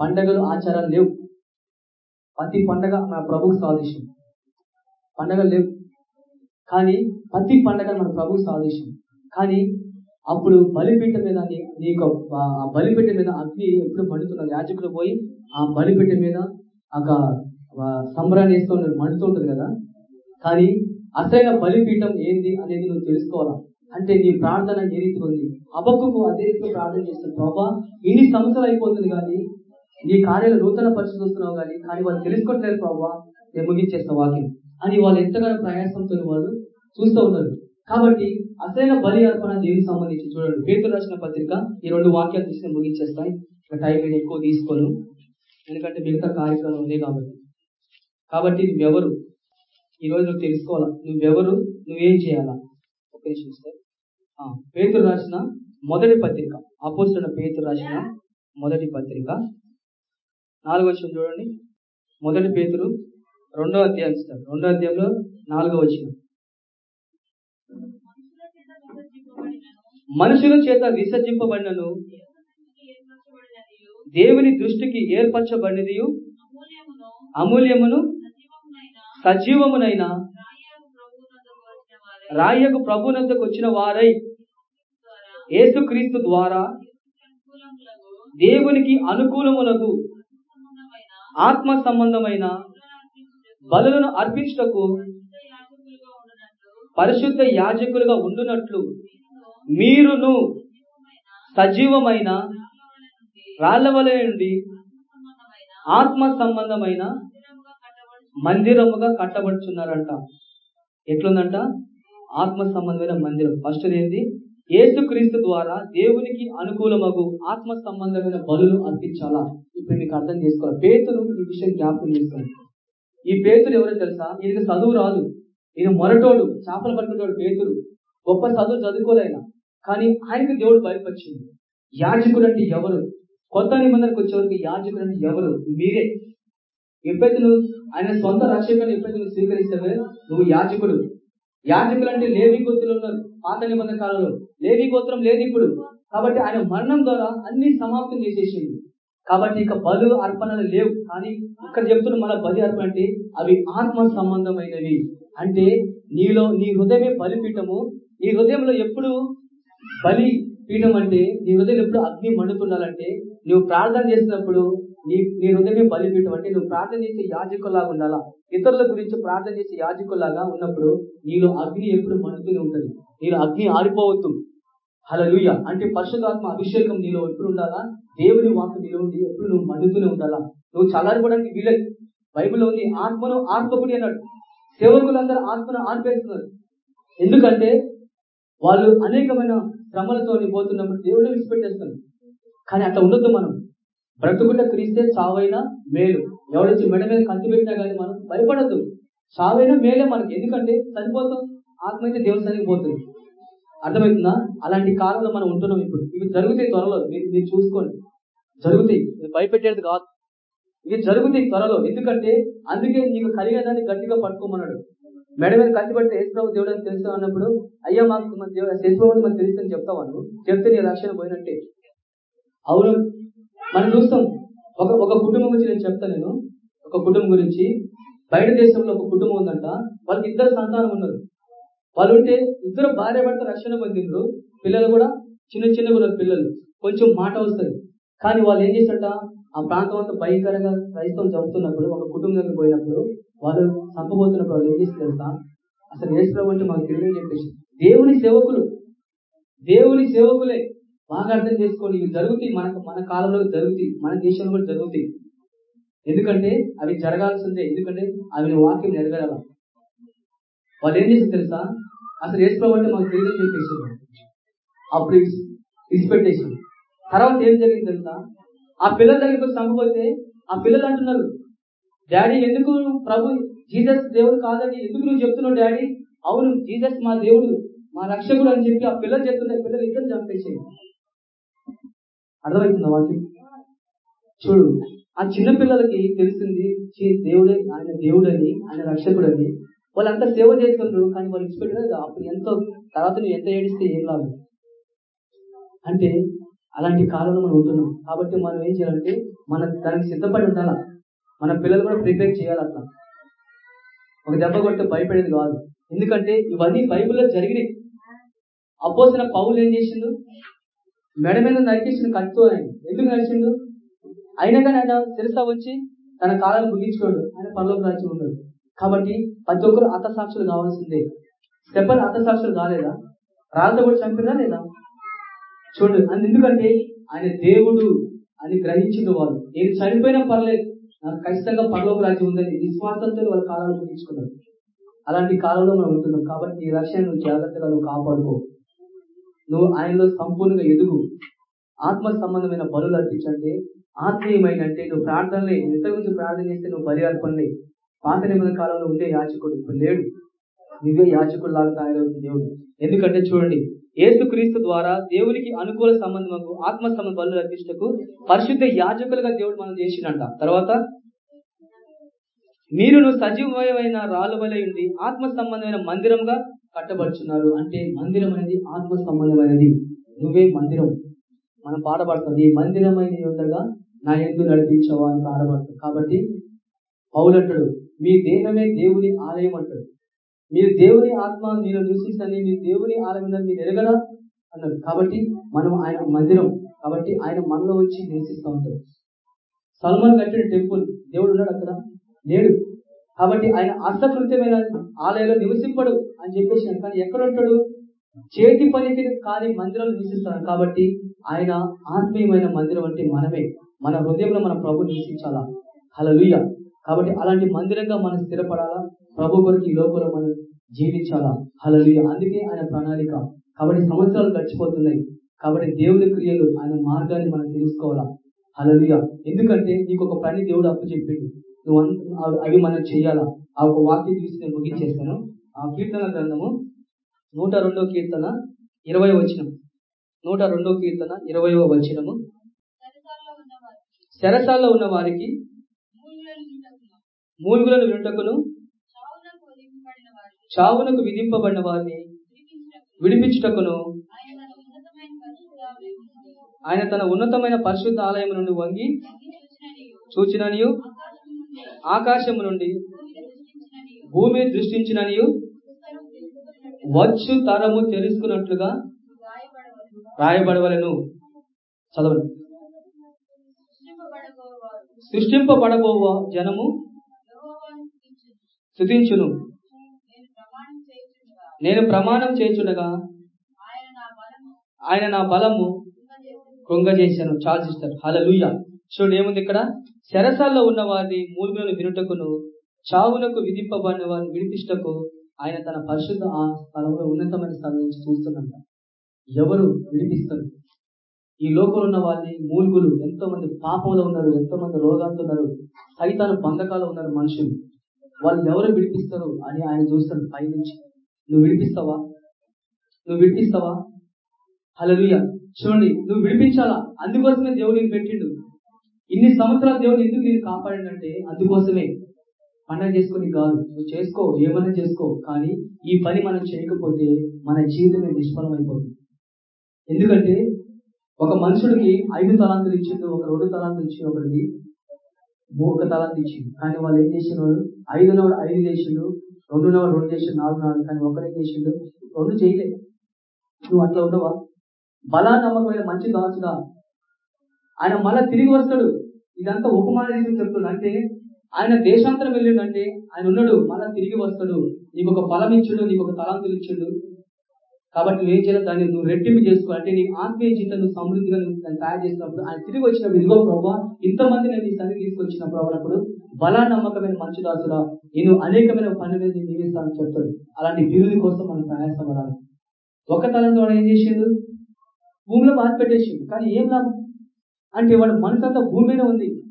పండగలు ఆచారాలు లేవు. ప్రతి పండగ మన ప్రభుకు సాదృశ్యం. పండగలు లేవు. కానీ ప్రతి పండగ మన ప్రభు సాదేశం కానీ అప్పుడు బలిపీఠ మీద నీకు ఆ- ఆ మీద అగ్ని ఎప్పుడు మండుతున్నారు యాజకులు పోయి ఆ బలిపీఠ మీద ఒక సంబరాన్ని వేస్తూ ఉంటారు మండుతూ ఉంటుంది కదా. కానీ అసలైన బలిపీఠం ఏంది అనేది నువ్వు తెలుసుకోవాలా? అంటే నీ ప్రార్థన ఏ రీతి ఉంది? అబక్కుకు అదే రీతిలో ప్రార్థన చేస్తాను ప్రభా ఇన్ని సంవత్సరాలు అయిపోతుంది కానీ నీ కార్యాలు నూతన పరిస్థితి వస్తున్నావు కానీ కానీ వాళ్ళు తెలుసుకోవట్లేదు ప్రభా నేను ముగించేస్తా వాక్యం. అని వాళ్ళు ఎంతగానో ప్రయాసంతో వాళ్ళు చూస్తూ ఉన్నారు. కాబట్టి అసలైన బలి అర్పణ దేనికి సంబంధించి చూడండి. పేతురు రాసిన పత్రిక ఈ రెండు వాక్యాలు తీసి ముగించేస్తాయి టైం నేను ఎక్కువ తీసుకోను. ఎందుకంటే మిగతా కార్యక్రమం ఉంది కాబట్టి. కాబట్టి ఎవరు? ఈ రోజు నువ్వు తెలుసుకోవాలా? నువ్వెవరు? నువ్వేం చేయాలా? ఒక నిమిషం సార్. పేతురు రాసిన మొదటి పత్రిక అపోస్తున్న పేతురు రాసిన మొదటి పత్రిక. నాలుగో వచ్చిన చూడండి. మొదటి పేతురు రెండో అధ్యాయం సార్. రెండో అధ్యాయంలో నాలుగో వచ్చిన మనుషుల చేత విసర్జింపబడినను దేవుని దృష్టికి ఏర్పరచబడినది అమూల్యమును సజీవమునైన రాయకు ప్రభునందుకు వచ్చిన వారై ఏసుక్రీస్తు యేసుక్రీస్తు ద్వారా దేవునికి అనుకూలములకు ఆత్మ సంబంధమైన బలులను అర్పించుటకు పరిశుద్ధ యాజకులుగా ఉండునట్లు మీరును సజీవమైన రాళ్ళవలయ రాళ్ళ వలె నుండి ఆత్మ సంబంధమైన మందిరముగా కట్టబడుచున్నారంట. ఎట్లుందంట? ఆత్మ సంబంధమైన మందిరం. ఫస్ట్ ఏంది ఏసుక్రీస్తు ద్వారా దేవునికి అనుకూలమగు ఆత్మ సంబంధమైన బలులు అర్పించాలా? ఇప్పుడు మీకు అర్థం చేసుకోవాలి. పేతులు ఈ విషయం జ్ఞాపకం చేసుకోండి ఈ పేతులు ఎవరో తెలుసా? ఈయన చదువు రాదు. ఈయన మొరటోడు చేపలు పట్టుకునేవాడు పేతురు. గొప్ప చదువు చదువుకోలేనా కానీ ఆయనకు దేవుడు బయటపరిచింది యాజకుడు అంటే ఎవరు? కొత్త నిబంధనకు వచ్చేవరకు యాజకుడు అంటే ఎవరు? మీరే. ఎప్పుడైతే నువ్వు ఆయన సొంత రక్షకుని ఎప్పుడైతే నువ్వు స్వీకరిస్తావే నువ్వు యాజకుడు. యాజకులు అంటే లేవి గోత్రులు ఉన్నారు. పాత నిబంధన కాలంలో. లేవి గోత్రం లేదు ఇప్పుడు. కాబట్టి ఆయన మరణం ద్వారా అన్ని సమాప్తం చేసేసింది కాబట్టి ఇక బలు అర్పణలు లేవు. కానీ ఇక్కడ చెప్తున్న మన బలి అర్పణ అంటే అవి ఆత్మ సంబంధమైనవి. అంటే నీలో నీ హృదయమే బలిపీఠము. నీ హృదయంలో ఎప్పుడు బలి పీఠం అంటే నీ హృదయం ఎప్పుడు అగ్ని మండుతుండాలంటే నువ్వు ప్రార్థన చేసినప్పుడు నీ నీ హృదయమే బలిపీఠం అంటే నువ్వు ప్రార్థన చేసే యాజకులాగా ఉండాలా? ఇతరుల గురించి ప్రార్థన చేసే యాజకులాగా ఉన్నప్పుడు నీలో అగ్ని ఎప్పుడు మండుతూనే ఉంటుంది. నీలో అగ్ని ఆరిపోవద్దు. హలలుయ అంటే పరిశుధాత్మ అభిషేకం నీలో ఎప్పుడు ఉండాలా? దేవుని వాక్కు నీలో ఉండి ఎప్పుడు నువ్వు మండుతూనే ఉండాలా? నువ్వు చల్లారిపోవడానికి వీలేదు బైబిల్లో ఉంది ఆత్మను ఆర్పకుడి అన్నాడు. సేవకులందరూ ఆత్మను ఆర్పేస్తున్నారు. ఎందుకంటే వాళ్ళు అనేకమైన శ్రమలతో పోతున్నప్పుడు దేవుడు విడిచిపెట్టేస్తారు కానీ అట్లా ఉండొద్దు మనం. బ్రతుకుట క్రీస్తే చావైనా మేలు. ఎవడొచ్చి మెడ మీద కత్తి పెట్టినా కానీ మనం భయపడద్దు. చావైనా మేలే మనకి. ఎందుకంటే చనిపోతాం ఆత్మ అయితే దేవుని సన్నిధికి పోతుంది అర్థమవుతుందా? అలాంటి కాలంలో మనం ఉంటున్నాం ఇప్పుడు. ఇవి జరుగుతాయి త్వరలో. మీరు మీరు చూసుకోండి. జరుగుతాయి. ఇది భయపెట్టేది కాదు. ఇవి జరుగుతాయి త్వరలో. ఎందుకంటే అందుకే నీకు కలిగేదాన్ని గట్టిగా పట్టుకోమన్నాడు. మెడ మీద కత్తి పడితే యేసుప్రభు దేవుడు అని తెలుసు అన్నప్పుడు అయ్యా మాకు మన దేవుడు యేసుప్రభుని మనకు తెలుసు చెప్తావా నువ్వు? చెప్తే నీ రక్షణ పోయినట్టే. అవును. మనం చూస్తాం ఒక ఒక కుటుంబం గురించి నేను చెప్తాను నేను. ఒక కుటుంబం గురించి. బయట దేశంలో ఒక కుటుంబం ఉందంట. వాళ్ళకి ఇద్దరు సంతానం ఉన్నారు. వాళ్ళు ఉంటే ఇద్దరు భార్య భర్త రక్షణ పొందిండ్రు. పిల్లలు కూడా చిన్న చిన్నగా ఉన్నారు పిల్లలు. కొంచెం మాట వస్తుంది. కానీ వాళ్ళు ఏం చేశారట ఆ ప్రాంతం అంతా భయంకరంగా క్రైస్తవం చంపుతున్నప్పుడు ఒక కుటుంబం పోయినప్పుడు వాళ్ళు చంపబోతున్నప్పుడు వాళ్ళు ఏం చేసి తెలుసా? అసలు యేసుప్రభు అంటే మాకు తెలియని చెప్పేసి దేవుని సేవకులు దేవుని సేవకులే బాగా అర్థం చేసుకోండి. ఇవి జరుగుతాయి మనకు మన కాలంలో జరుగుతాయి మన దేశంలో కూడా జరుగుతాయి. ఎందుకంటే అవి జరగాల్సిందే ఎందుకంటే అవి వాక్యం నెరవేరాల? వాళ్ళు ఏం చేసి తెలుసా? అసలు యేసుప్రభు అంటే మాకు తెలియదని చెప్పేసి అప్పుడు ఇడిచి- తర్వాత ఏం జరిగింది తెలుసా? ఆ పిల్లల దగ్గరికి చంపబోతే ఆ పిల్లలు అంటున్నారు డాడీ ఎందుకు ప్రభు జీసస్ దేవుడు కాదని ఎందుకు నువ్వు చెప్తున్నావు డాడీ? అవును జీసస్ మా దేవుడు మా రక్షకుడు అని చెప్పి ఆ పిల్లలు చెప్తున్నారు పిల్లలు ఇద్దరు చంపేసేది అర్థమవుతుందా వాక్యం? చూడు ఆ చిన్న పిల్లలకి తెలిసింది దేవుడే ఆయన దేవుడని ఆయన రక్షకుడని. వాళ్ళంతా సేవ చేస్తుండ్రు కానీ వాళ్ళు ఇచ్చిపెట్టలేదు అప్పుడు ఎంతో తర్వాత నువ్వు ఎంత ఏడిస్తే ఏం లాభం? అంటే అలాంటి కాలంలో మనం ఉంటున్నాం. కాబట్టి మనం ఏం చేయాలంటే మన దానికి సిద్ధపడి ఉండాల? మన పిల్లలు కూడా ప్రిపేర్ చేయాలి అట్లా? ఒక దెబ్బ కొడితే భయపడేది కాదు. ఎందుకంటే ఇవన్నీ బైబిల్లో జరిగినాయి. అపోసిన పౌలు ఏం చేసిండు? మెడ మీద నరికేసిండు కత్తితో ఆయన. ఎందుకు నరిచిండు అయినా కానీ ఆయన శిరస వచ్చి తన కాలాన్ని ముగించుకోడు ఆయన పనులకు రాచి ఉండడు కాబట్టి ప్రతి ఒక్కరు అర్థసాక్షులు కావాల్సిందే. స్టెఫన్ అర్థసాక్షులు కాలేదా? రాళ్ళతో కూడా చంపినా లేదా? చూడు అని ఎందుకంటే ఆయన దేవుడు అని గ్రహించిన వాళ్ళు నేను చనిపోయినా పర్లేదు నాకు ఖచ్చితంగా పరలోక రాజ్యం ఉందని విశ్వాసంతో వాళ్ళ కాలాలు ముగించుకున్నారు అలాంటి కాలంలో మనం ఉంటున్నాం కాబట్టి నీ రక్షణ నువ్వు జాగ్రత్తగా నువ్వు కాపాడుకో. నువ్వు ఆయనలో సంపూర్ణంగా ఎదుగు. ఆత్మ సంబంధమైన బలులు అర్పించంటే ఆత్మీయమైన అంటే నువ్వు ప్రార్థనలే ఇతర గురించి ప్రార్థన చేస్తే నువ్వు బలి అర్పణలే. పాత నిబంధన కాలంలో ఉండే యాచకుడు ఇప్పుడు లేడు. నువ్వే యాచకుడు లాగా తయారవుతుంది దేవుడు. ఎందుకంటే చూడండి ఏసు క్రీస్తు ద్వారా దేవునికి అనుకూల సంబంధము ఆత్మ సంబంధ బలు అర్పించటకు పరిశుద్ధ యాజకులుగా దేవుడు మనం చేసినంట. తర్వాత మీరును సజీవమైన రాళ్ళు వలె ఉండి ఆత్మ సంబంధమైన మందిరంగా కట్టబడుచున్నారు. అంటే మందిరం అనేది ఆత్మ సంబంధమైనది. నువ్వే మందిరం. మనం పాడబడుతుంది ఈ మందిరమైన ఉండగా నా ఎందు నడిపించవా అని పాడబడుతుంది కాబట్టి పౌలంటాడు మీ దేహమే దేవుని ఆలయం అంటాడు. మీరు దేవుని ఆత్మ మీరు నివసించండి మీరు దేవుని ఆలయం మీరు ఎరగరా అన్నాడు. కాబట్టి మనం ఆయన మందిరం కాబట్టి ఆయన మనలో వచ్చి నివసిస్తూ ఉంటాడు. సల్మాన్ కట్టిన టెంపుల్ దేవుడు ఉన్నాడు అక్కడ? లేడు. కాబట్టి ఆయన అసకృత్యమైన ఆలయంలో నివసింపడు అని చెప్పేసి కానీ ఎక్కడ ఉంటాడు? చేతి పనికి కాని మందిరంలో నివసిస్తాడు. కాబట్టి ఆయన ఆత్మీయమైన మందిరం అంటే మనమే. మన హృదయంలో మన ప్రభు నివసించాలా? హలలుయ కాబట్టి అలాంటి మందిరంగా మనం స్థిరపడాలా? ప్రభు కొరకు ఈ లోకంలో మనం జీవించాలా? హలలుయ అందుకే ఆయన ప్రణాళిక. కాబట్టి సంవత్సరాలు గడిచిపోతున్నాయి. కాబట్టి దేవుని క్రియలు ఆయన మార్గాన్ని మనం తెలుసుకోవాలా? హలలుయ ఎందుకంటే నీకు ఒక పని దేవుడు అప్పు చెప్పిండు. నువ్వు అవి- మనం చేయాలా? ఆ ఒక వాక్యం చూసి నేను ముగించేస్తాను. ఆ కీర్తన గ్రంథము నూట రెండో కీర్తన ఇరవై వచనం. నూట రెండో కీర్తన ఇరవయో వచనము. శరసాల్లో ఉన్న వారికి మూలుగులను వినుటకును చావునకు విధింపబడిన వారిని విడిపించుటకును ఆయన తన ఉన్నతమైన పరిశుద్ధ ఆలయం నుండి వంగి చూచిననియు ఆకాశము నుండి భూమి దృష్టించిననియు వచ్చు తరము తెలుసుకున్నట్లుగా రాయబడవలను. చదవండి. సృష్టింపబడబో జనము స్థుతించును నేను ప్రమాణం చేయుచుండగా ఆయన నా బలము కృంగజేశాను. చాలు సిస్టర్. హలలుయ చూడండి ఏముంది ఇక్కడ? శరసాల్లో ఉన్న వారిని మూలుగులను వినుటకును చావునకు విధింపబడిన వారిని విడిపిష్టకు ఆయన తన పరిశుద్ధ ఆ స్థలంలో ఉన్నతమైన స్థలం నుంచి చూస్తున్నంట ఎవరు విడిపిస్తారు? ఈ లోకంలో ఉన్న వాళ్ళని మూలుగులు ఎంతో మంది పాపంలో ఉన్నారు ఎంతో మంది రోగాలతో ఉన్నారు సైతాను బంధకాలు ఉన్నారు మనుషులు. వాళ్ళు ఎవరు విడిపిస్తారు అని ఆయన చూస్తాడు పైనుంచి. నువ్వు విడిపిస్తావా? నువ్వు విడిపిస్తావా? హలలుయ చూడండి నువ్వు విడిపించాలా? అందుకోసమే దేవుడు నేను పెట్టిండు. ఇన్ని సంవత్సరాలు దేవుడు ఎందుకు నేను కాపాడిందంటే అందుకోసమే. పండగ చేసుకొని కాదు. నువ్వు చేసుకో ఏమైనా చేసుకో కానీ ఈ పని మనం చేయకపోతే మన జీవితమే నిష్ఫలం అయిపోతుంది ఎందుకంటే ఒక మనుషుడికి ఐదు తలాంతులు ఇచ్చిండు ఒక రెండు తలాంతులు ఇచ్చి ఒకరికి ఒక తలాంతి ఇచ్చిండు. కానీ వాళ్ళు ఏం చేసినాడు ఐదు నోడు ఐదు చేసిండు రెండు నాడు రెండు చేసి నాలుగు నాలుగు కానీ ఒకరేం చేసిండు. రెండు చేయలే. నువ్వు అట్లా ఉండవా? బలా నమ్మకమైన మంచి దాసుడా? ఆయన మళ్ళా తిరిగి వస్తాడు. ఇదంతా ఉపమానం చెప్తున్నాడు. అంటే ఆయన దేశాంతరం వెళ్ళిండంటే ఆయన ఉన్నాడు మళ్ళా తిరిగి వస్తాడు. నీకు ఒక ఫలం ఇచ్చిండు నీకు ఒక తలాంతులు ఇచ్చిండు. కాబట్టి నువ్వేం చేయాలి? దాన్ని నువ్వు రెట్టింపు చేసుకో. అంటే నీ ఆత్మీయ జీవితం నువ్వు సమృద్ధిగా నువ్వు దాన్ని తయారు చేసినప్పుడు ఆయన తిరిగి వచ్చినప్పుడు ఇదిగో ప్రభావ ఇంతమంది నేను ఈ సన్ని తీసుకొచ్చిన ప్రభావప్పుడు బలా నమ్మకమైన మంచి దాసురా నేను అనేకమైన పనులు నేను నియమిస్తానని చెప్తాడు. అలాంటి బిరుదు కోసం మనం ప్రయాసపడాలి. ఒక తలంతో వాడు ఏం చేసిండు? భూమిలో బాధ పెట్టేసిండు కానీ ఏం లాభం? అంటే వాడు మనసంతా భూమి మీద ఉంది.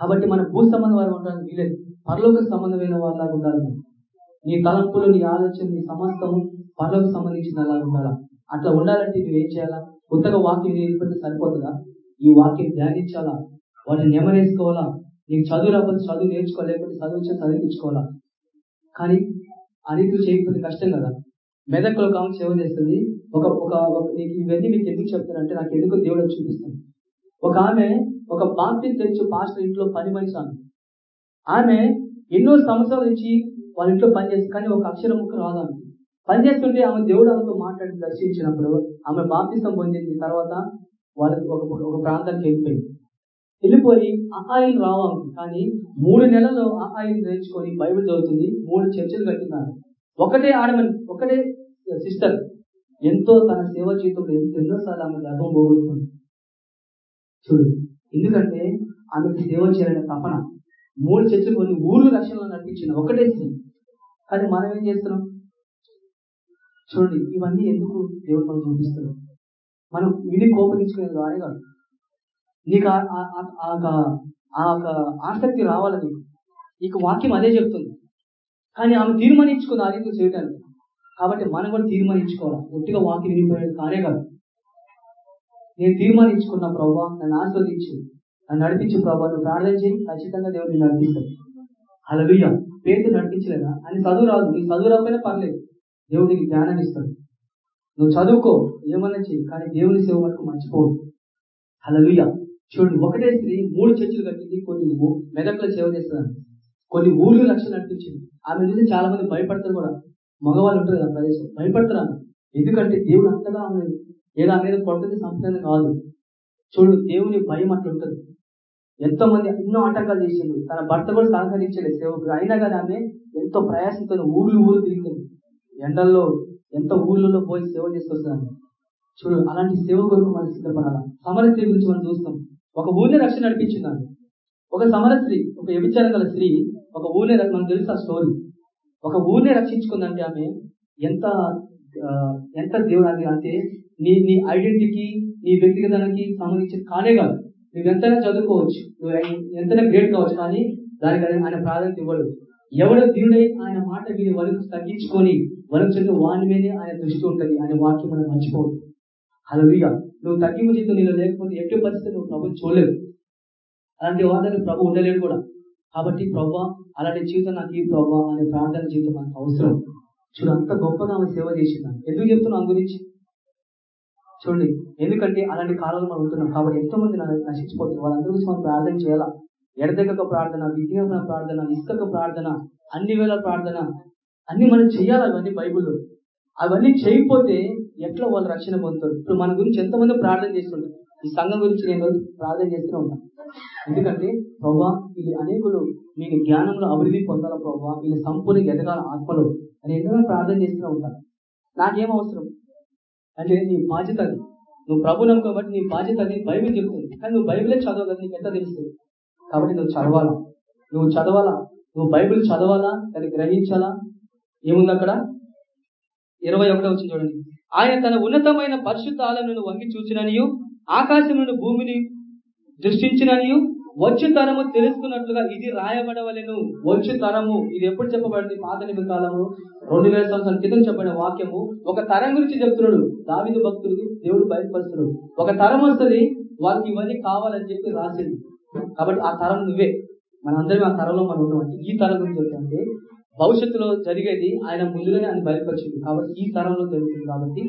కాబట్టి మన భూ సంబంధం వారు ఉండడానికి వీలేదు పరలోక సంబంధమైన వాళ్ళలాగా ఉండాలి. నీ తలంపులు నీ ఆలోచన నీ సమస్తము పనులకు సంబంధించిన అలా ఉండాలా? అట్లా ఉండాలంటే నువ్వేం చేయాలా? కొత్తగా వాక్యం నేర్పితే సరిపోతుందా? ఈ వాక్యం ధ్యానించాలా? వాటిని నెమరేసుకోవాలా? నీకు చదువు రాకపోతే చదువు నేర్చుకోవాలి లేకపోతే చదువు వచ్చి చదివించుకోవాలా? కానీ ఆ రీతిలో చేయకపోతే కష్టం కదా. మెదక్లో ఒక ఆమె సేవ చేస్తుంది. ఒక ఒక నీకు ఇవన్నీ మీకు ఎందుకు చెప్తానంటే నాకు ఎందుకు దేవుడు అది చూపిస్తాను ఒక ఆమె ఒక బాప్టిస్ట్ చర్చ్ పాస్టర్ ఇంట్లో పని మనిషి ఆమె. ఆమె ఎన్నో సంవత్సరాల నుంచి వాళ్ళ ఇంట్లో పనిచేస్తుంది కానీ ఒక అక్షరం ముక్క రాదు ఆమె పనిచేస్తుంటే ఆమె దేవుడు ఆమెతో మాట్లాడి దర్శించినప్పుడు ఆమె బాప్తిసం పొందింది. తర్వాత వాళ్ళకి ఒక ఒక ప్రాంతానికి వెళ్ళిపోయింది. వెళ్ళిపోయి ఆయిల్ రావాలి. కానీ మూడు నెలల్లో ఆయిల్ నేర్చుకొని బైబిల్ చదువుతుంది. మూడు చర్చలు కట్టినారు ఒకటే ఆడమని ఒకటే సిస్టర్ ఎంతో తన సేవ జీవితంలో ఎన్నోసార్లు ఆమె గర్భం పోగొట్టుకుంది. చూడు ఎందుకంటే ఆమెకు సేవ చేయాలనే తపన. మూడు చర్చలు కొన్ని ఊర్లు రక్షణలో నడిపించిన ఒకటే స్త్రీ కానీ మనం ఏం చేస్తున్నాం? చూడండి ఇవన్నీ ఎందుకు దేవుడు మనం చూపిస్తున్నాం మనం విని కోపగించుకునే ద్వారా కాదు. నీకు ఆ- యొక్క ఆ- యొక్క ఒక- ఆసక్తి రావాలి నీకు నీకు వాక్యం అదే చెప్తుంది. కానీ ఆమె తీర్మానించుకుంది ఆ రీతిలో చేయడానికి కాబట్టి మనం కూడా తీర్మానించుకోవాలి. ఒట్టిగా వాక్యం వినిపోయేది కానే కాదు. నేను తీర్మానించుకున్న ప్రభావ నన్ను ఆస్వాదించు నన్ను నడిపించు ప్రభావ నువ్వు ప్రార్థన చేయి. ఖచ్చితంగా దేవుడు నిన్ను నడిపిస్తాడు. అలలుయ్య పేరు నడిపించలేదా? అని చదువు రాదు. నీ చదువు రాకపోయినా పర్లేదు. దేవుడు నీకు జ్ఞానాన్ని ఇస్తాడు. నువ్వు చదువుకో ఏమన్నా చెయ్యి కానీ దేవుని సేవ వరకు మర్చిపోవు అలలుయ్య చూడండి ఒకటే స్త్రీ మూడు చర్చలు కట్టింది కొన్ని మెదక్లో సేవ చేస్తున్నారు కొన్ని ఊళ్ళు లక్షలు నడిపించింది ఆమె చూసి చాలా మంది భయపడతారు కూడా. మగవాళ్ళు ఉంటారు కదా ప్రదేశం. భయపడతారు ఆమె. ఎందుకంటే దేవుడు అంతగా ఆమె ఏదో ఆమె మీద కొడుతుంది సంపూర్ణ కాదు. చూడు దేవుని భయం అట్లా ఉంటుంది. ఎంతో మంది ఎన్నో ఆటంకాలు చేసిండు తన భర్త కూడా సహకరించలేదు సేవకు అయినా కానీ ఆమె ఎంతో ప్రయాసంతో ఊర్లు ఊరు తిరుగుతుంది. ఎండల్లో ఎంత ఊర్లలో పోయి సేవ చేసుకొస్తున్నాను చూడు అలాంటి సేవ కొరకు మనం సిద్ధపడాలి? సమర స్త్రీ గురించి మనం చూస్తాం. ఒక ఊరిని రక్షణ నడిపించిందాను ఒక సమర స్త్రీ ఒక వ్యభిచారం గల స్త్రీ ఒక ఊరిని మనకు తెలుసు ఆ స్టోరీ. ఒక ఊరిని రక్షించుకుందంటే ఆమె ఎంత ఎంత దేవుడు అంటే నీ నీ ఐడెంటిటీకి నీ వ్యక్తిగతానికి సంబంధించిన కానే కాదు. నువ్వు ఎంతైనా చదువుకోవచ్చు నువ్వు ఎంతైనా గ్రేట్ కావచ్చు కానీ దానికి ఆయన ఆయన ప్రాధాన్యత ఇవ్వడు ఎవడు దేవుడై ఆయన మాట విని వరకు తగ్గించుకొని వరకు చెందు వాని మీదే ఆయన దృష్టి ఉంటుంది ఆయన వాక్యం మనం మర్చిపోవద్దు. హల్లెలూయా నువ్వు తగ్గింపు జీవితం నీలో లేకపోతే ఎట్టి పరిస్థితి నువ్వు ప్రభు చూడలేదు అలాంటి వాళ్ళకి ప్రభు ఉండలేడు కూడా. కాబట్టి ప్రభా అలాంటి జీవితం నాకు ఈ ప్రభు అనే ప్రార్థన జీవితం మనకు అవసరం. చూడు అంత గొప్పగా ఆమె సేవ చేసిందా. ఎందుకు చెప్తున్నావు గురించి? చూడండి ఎందుకంటే అలాంటి కాలంలో మనం ఉంటున్నాం. కాబట్టి ఎంతో మంది నశించిపోతున్నారు. వాళ్ళందరి గురించి మనం ప్రార్థన చేయాలా? ఎడతెగక ప్రార్థన విజ్ఞాపన ప్రార్థన ఇసుకక ప్రార్థన అన్ని వేళ ప్రార్థన అన్ని మనం చేయాలి అవన్నీ బైబుల్లో. అవన్నీ చేయకపోతే ఎట్లా వాళ్ళు రక్షణ పొందుతారు? ఇప్పుడు మన గురించి ఎంతమంది ప్రార్థన చేస్తుంటారు? ఈ సంఘం గురించి నేను రోజు ప్రార్థన చేస్తూనే ఉంటాను ఎందుకంటే ప్రభా వీళ్ళు అనేకులు మీకు జ్ఞానంలో అభివృద్ధి పొందాల ప్రభా? వీళ్ళు సంపూర్ణ ఎదగాల ఆత్మలో అని ఎన్నో ప్రార్థన చేస్తూనే ఉంటాను నాకేం అవసరం? అంటే నీ బాధ్యత నువ్వు ప్రభు నమ్మకం బట్టి నీ బాధ్యత అది. బైబిల్ చెప్తుంది. కానీ నువ్వు బైబిలే చదవగలి నీకు ఎంత తెలుస్తుంది కాబట్టి నువ్వు చదవాలా? నువ్వు చదవాలా? నువ్వు బైబిల్ చదవాలా? దాన్ని గ్రహించాలా? ఏముంది అక్కడ? ఇరవై ఒకటో వచ్చి చూడండి. ఆయన తన ఉన్నతమైన పరిశుద్ధ ఆలయమును వంగి చూచిననియు ఆకాశం నుండి భూమిని దృష్టించిననియు వచ్చు తరము తెలుసుకున్నట్లుగా ఇది రాయబడవలను. వచ్చు తరము ఇది ఎప్పుడు చెప్పబడింది? పాత కాలము రెండు వేల సంవత్సరాల క్రితం చెప్పబడిన వాక్యము. ఒక తరం గురించి చెప్తున్నాడు. దావిదు భక్తుడికి దేవుడు బయటపరుస్తున్నాడు ఒక తరం వస్తుంది వారికి ఇవన్నీ కావాలని చెప్పి రాసింది. కాబట్టి ఆ తరం నువ్వే. మనందరం ఆ తరంలో మనం ఉన్నాం. అంటే ఈ తరం గురించి చెప్తుంటే భవిష్యత్తులో జరిగేది ఆయన ముందుగానే ఆయన బయలుపరిచింది. కాబట్టి ఈ తరంలో జరుగుతుంది కాబట్టి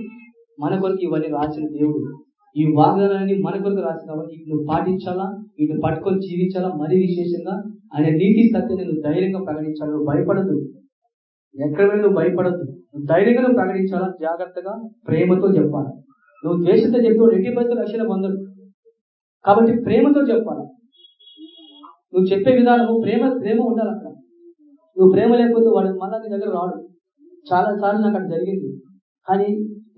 మన కొరకు ఇవన్నీ రాసిన దేవుడు. ఈ వాగ్దానాన్ని మన కొరకు రాసి కాబట్టి వీటిని నువ్వు పాటించాలా? వీటిని పట్టుకొని జీవించాలా? మరీ విశేషంగా ఆయన నీతి సత్యాన్ని నువ్వు ధైర్యంగా ప్రకటించాలి? నువ్వు భయపడద్దు. ఎక్కడ నువ్వు భయపడద్దు. నువ్వు ధైర్యంగా నువ్వు ప్రకటించాలా? జాగ్రత్తగా ప్రేమతో చెప్పాలి? నువ్వు ద్వేషంతో చెప్పి వాడు ఎట్టి పరిస్థితుల్లో రక్షణ పొందడు. కాబట్టి ప్రేమతో చెప్పాలి? నువ్వు చెప్పే విధానము ప్రేమ ప్రేమ ఉండాలి అక్కడ నువ్వు ప్రేమ లేకపోతే వాడు మళ్ళా నీ దగ్గర రాడు. చాలా సార్లు నాకు అక్కడ జరిగింది. కానీ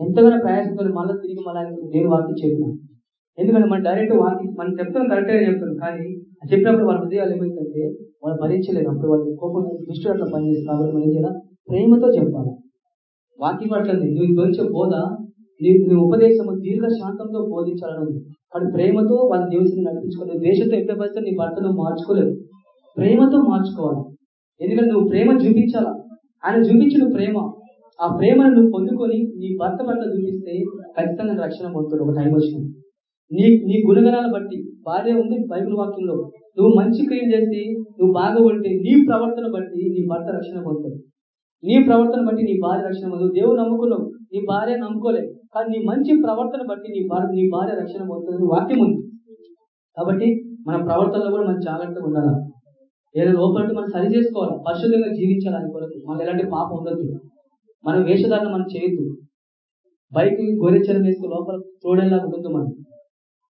ఎంతగానో ప్రయాసంతో మళ్ళీ తిరిగి మళ్ళీ నేను వాక్యం చెప్పిన. ఎందుకంటే మనం డైరెక్ట్ వాక్యం మనం చెప్తాం కరెక్ట్గా చెప్తాం కానీ అది చెప్పినప్పుడు వాళ్ళ హృదయాలు ఏమైందంటే వాళ్ళు భరించలేరు అప్పుడు వాళ్ళు కోపం దృష్టి అట్లా పనిచేస్తారు కాబట్టి మనం ఏం చేయాలి? ప్రేమతో చెప్పాలి? వాక్యం పట్లండి నువ్వు గురించే బోధ నీ నీ ఉపదేశము దీర్ఘశాంతంతో బోధించాలని ఉంది. కానీ ప్రేమతో వాళ్ళ దేవుని నడిపించుకోలేదు దేశంతో ఎక్కడ పరిస్థితి నీ భర్తను మార్చుకోలేదు. ప్రేమతో మార్చుకోవాలి. ఎందుకంటే నువ్వు ప్రేమ చూపించాలా? ఆయన చూపించిన ప్రేమ. ఆ ప్రేమను నువ్వు పొందుకొని నీ భర్త పట్ల చూపిస్తే ఖచ్చితంగా రక్షణ పొందుతాడు. ఒక టైం వచ్చింది. నీ నీ గుణగణాలను బట్టి భార్య ఉంది బైబిల్ వాక్యంలో. నువ్వు మంచి క్రియలు చేసి నువ్వు బాగా ఉంటే నీ ప్రవర్తన బట్టి నీ భర్త రక్షణ పొందుతాడు. నీ ప్రవర్తన బట్టి నీ భార్య రక్షణ పొందు దేవుడు నమ్ముకున్నావు. నీ భార్య నమ్ముకోలేదు. కానీ నీ మంచి ప్రవర్తన బట్టి నీ భార్య నీ భార్య రక్షణ పొందుతుంది వాక్యం ఉంది. కాబట్టి మన ప్రవర్తనలో కూడా మనం జాగ్రత్తగా ఉండాలి? ఏదైనా లోపలంటే మనం సరి చేసుకోవాలి? పరిశుద్ధంగా జీవించాలి ఆయన కొరకు? మనం ఎలాంటి పాపం ఉండొద్దు. మనం వేషధారణ మనం చేయొద్దు. బైక్ గోరెచ్చరం వేసుకు లోపల తోడేలా ఉండొద్దు మనం.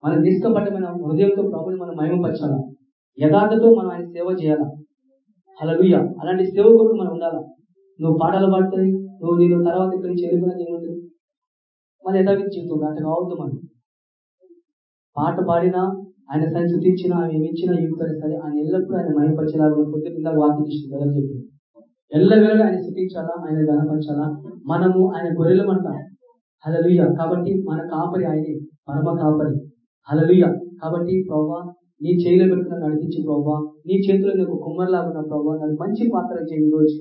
మన నిష్కపటమైన హృదయంతో ప్రభుని మనం మహిమపరచాలా? యథార్థతో మనం ఆయన సేవ చేయాలా? హలలుయ అలాంటి సేవ కొరకు మనం ఉండాలా? నువ్వు పాటలు పాడుతుంది నువ్వు నేను తర్వాత ఇక్కడి నుంచి వెళ్ళిపోయినా మన యథావిధి జీవితం అట్లా కావద్దు మనం పాట పాడినా ఆయన సరి శృతించినా ఆయన ఏమిచ్చినా ఇవ్వకపోయినా సరే ఆయన ఎల్లప్పుడూ ఆయన మయపరిచేలాగా పొద్దున్న ఇందాక వాక్యం ఇచ్చింది కదా చెప్పి. ఎల్లవేళ ఆయన శృతించాలా ఆయన గణపరచాలా మనము ఆయన గొర్రెలమంట హలలుయ కాబట్టి మన కాపరి ఆయనే పరమ కాపరి. హలలుయ కాబట్టి ప్రభావ నీ చేయిలో పెట్టుకున్న నడిపించి ప్రభావ నీ చేతిలో నీకు కుమ్మరిలాగా ఉన్న నన్ను మంచి పాత్ర చేయి ఈరోజు.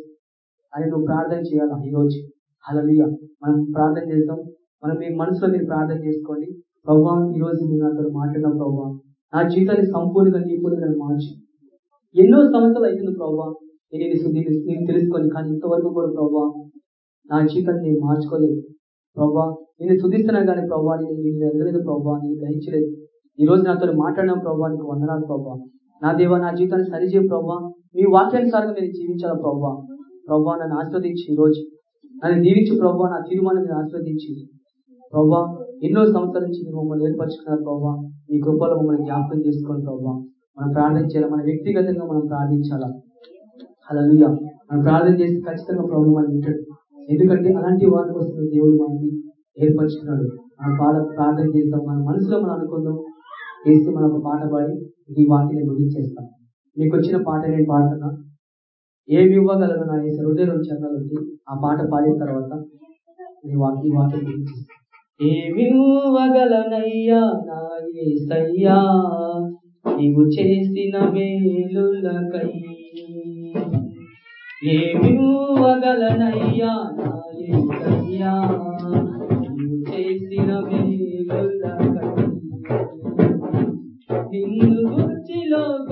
ఆయన అని నువ్వు ప్రార్థన చేయాలా ఈ రోజు హలలుయ మనం ప్రార్థన చేస్తాం. మనం మీ మనసులో మీరు ప్రార్థన చేసుకోండి ప్రభా ఈ రోజు నేను అతను మాట్లాడిన ప్రభా నా జీవితాన్ని సంపూర్ణంగా నీ పూర్ణంగా మార్చి. ఎన్నో సంవత్సరాలు అవుతుంది ప్రభా నేను నేను తెలుసుకొని కానీ ఇంతవరకు కూడా ప్రభా నా జీవితాన్ని నేను మార్చుకోలేదు. ప్రభా నేను శుద్ధిస్తున్నా కానీ ప్రభా నేను నేను ఎదగలేదు ప్రభా నేను గ్రహించలేదు. ఈ రోజు నాతో మాట్లాడిన ప్రభా నీకు వందనాలు ప్రభా. నా దేవ నా జీవితాన్ని సరిచేయ ప్రభా. మీ వాక్యానుసారంగా నేను జీవించాల ప్రభా? ప్రభా నన్ను ఆస్వాదించి ఈ రోజు. నన్ను దీవించి ప్రభా నా తీర్మానం నేను ఆస్వాదించి ప్రవ్వా ఎన్నో సంవత్సరాల నుంచి మమ్మల్ని ఏర్పరచుకున్నారు ప్రవ్వా. మీ కృపలో మమ్మల్ని జ్ఞాపకం చేసుకోండి ప్రవ్వా. మనం ప్రార్థన మన వ్యక్తిగతంగా మనం ప్రార్థించాలా? అలా మనం ప్రార్థన చేస్తే ఖచ్చితంగా ప్రభు మనం వింటాడు. ఎందుకంటే అలాంటి వారి కోసం దేవుడు మనకి ఏర్పరచుకున్నాడు. మనం పాట ప్రార్థన చేస్తాం మన మనసులో మనం అనుకుందాం. చేస్తే మనం ఒక పాట పాడి ఈ వాక్యాన్ని ముగించేస్తాం. మీకు వచ్చిన పాట నేను పాడుతున్నా. ఏమి ఇవ్వగలను నా ఈ హృదయం చందాలకి ఆ పాట పాడిన తర్వాత నేను వాక్య ఈ వాక్యం ఏమి ఇవ్వగలనయ్యా నా యేసయ్యా నీవు చేసిన మేలులకై. ఏమివ్వగలనయ్యా నా యేసయ్యా నీవు చేసిన మేలులకై. నిన్ను గుర్చిలో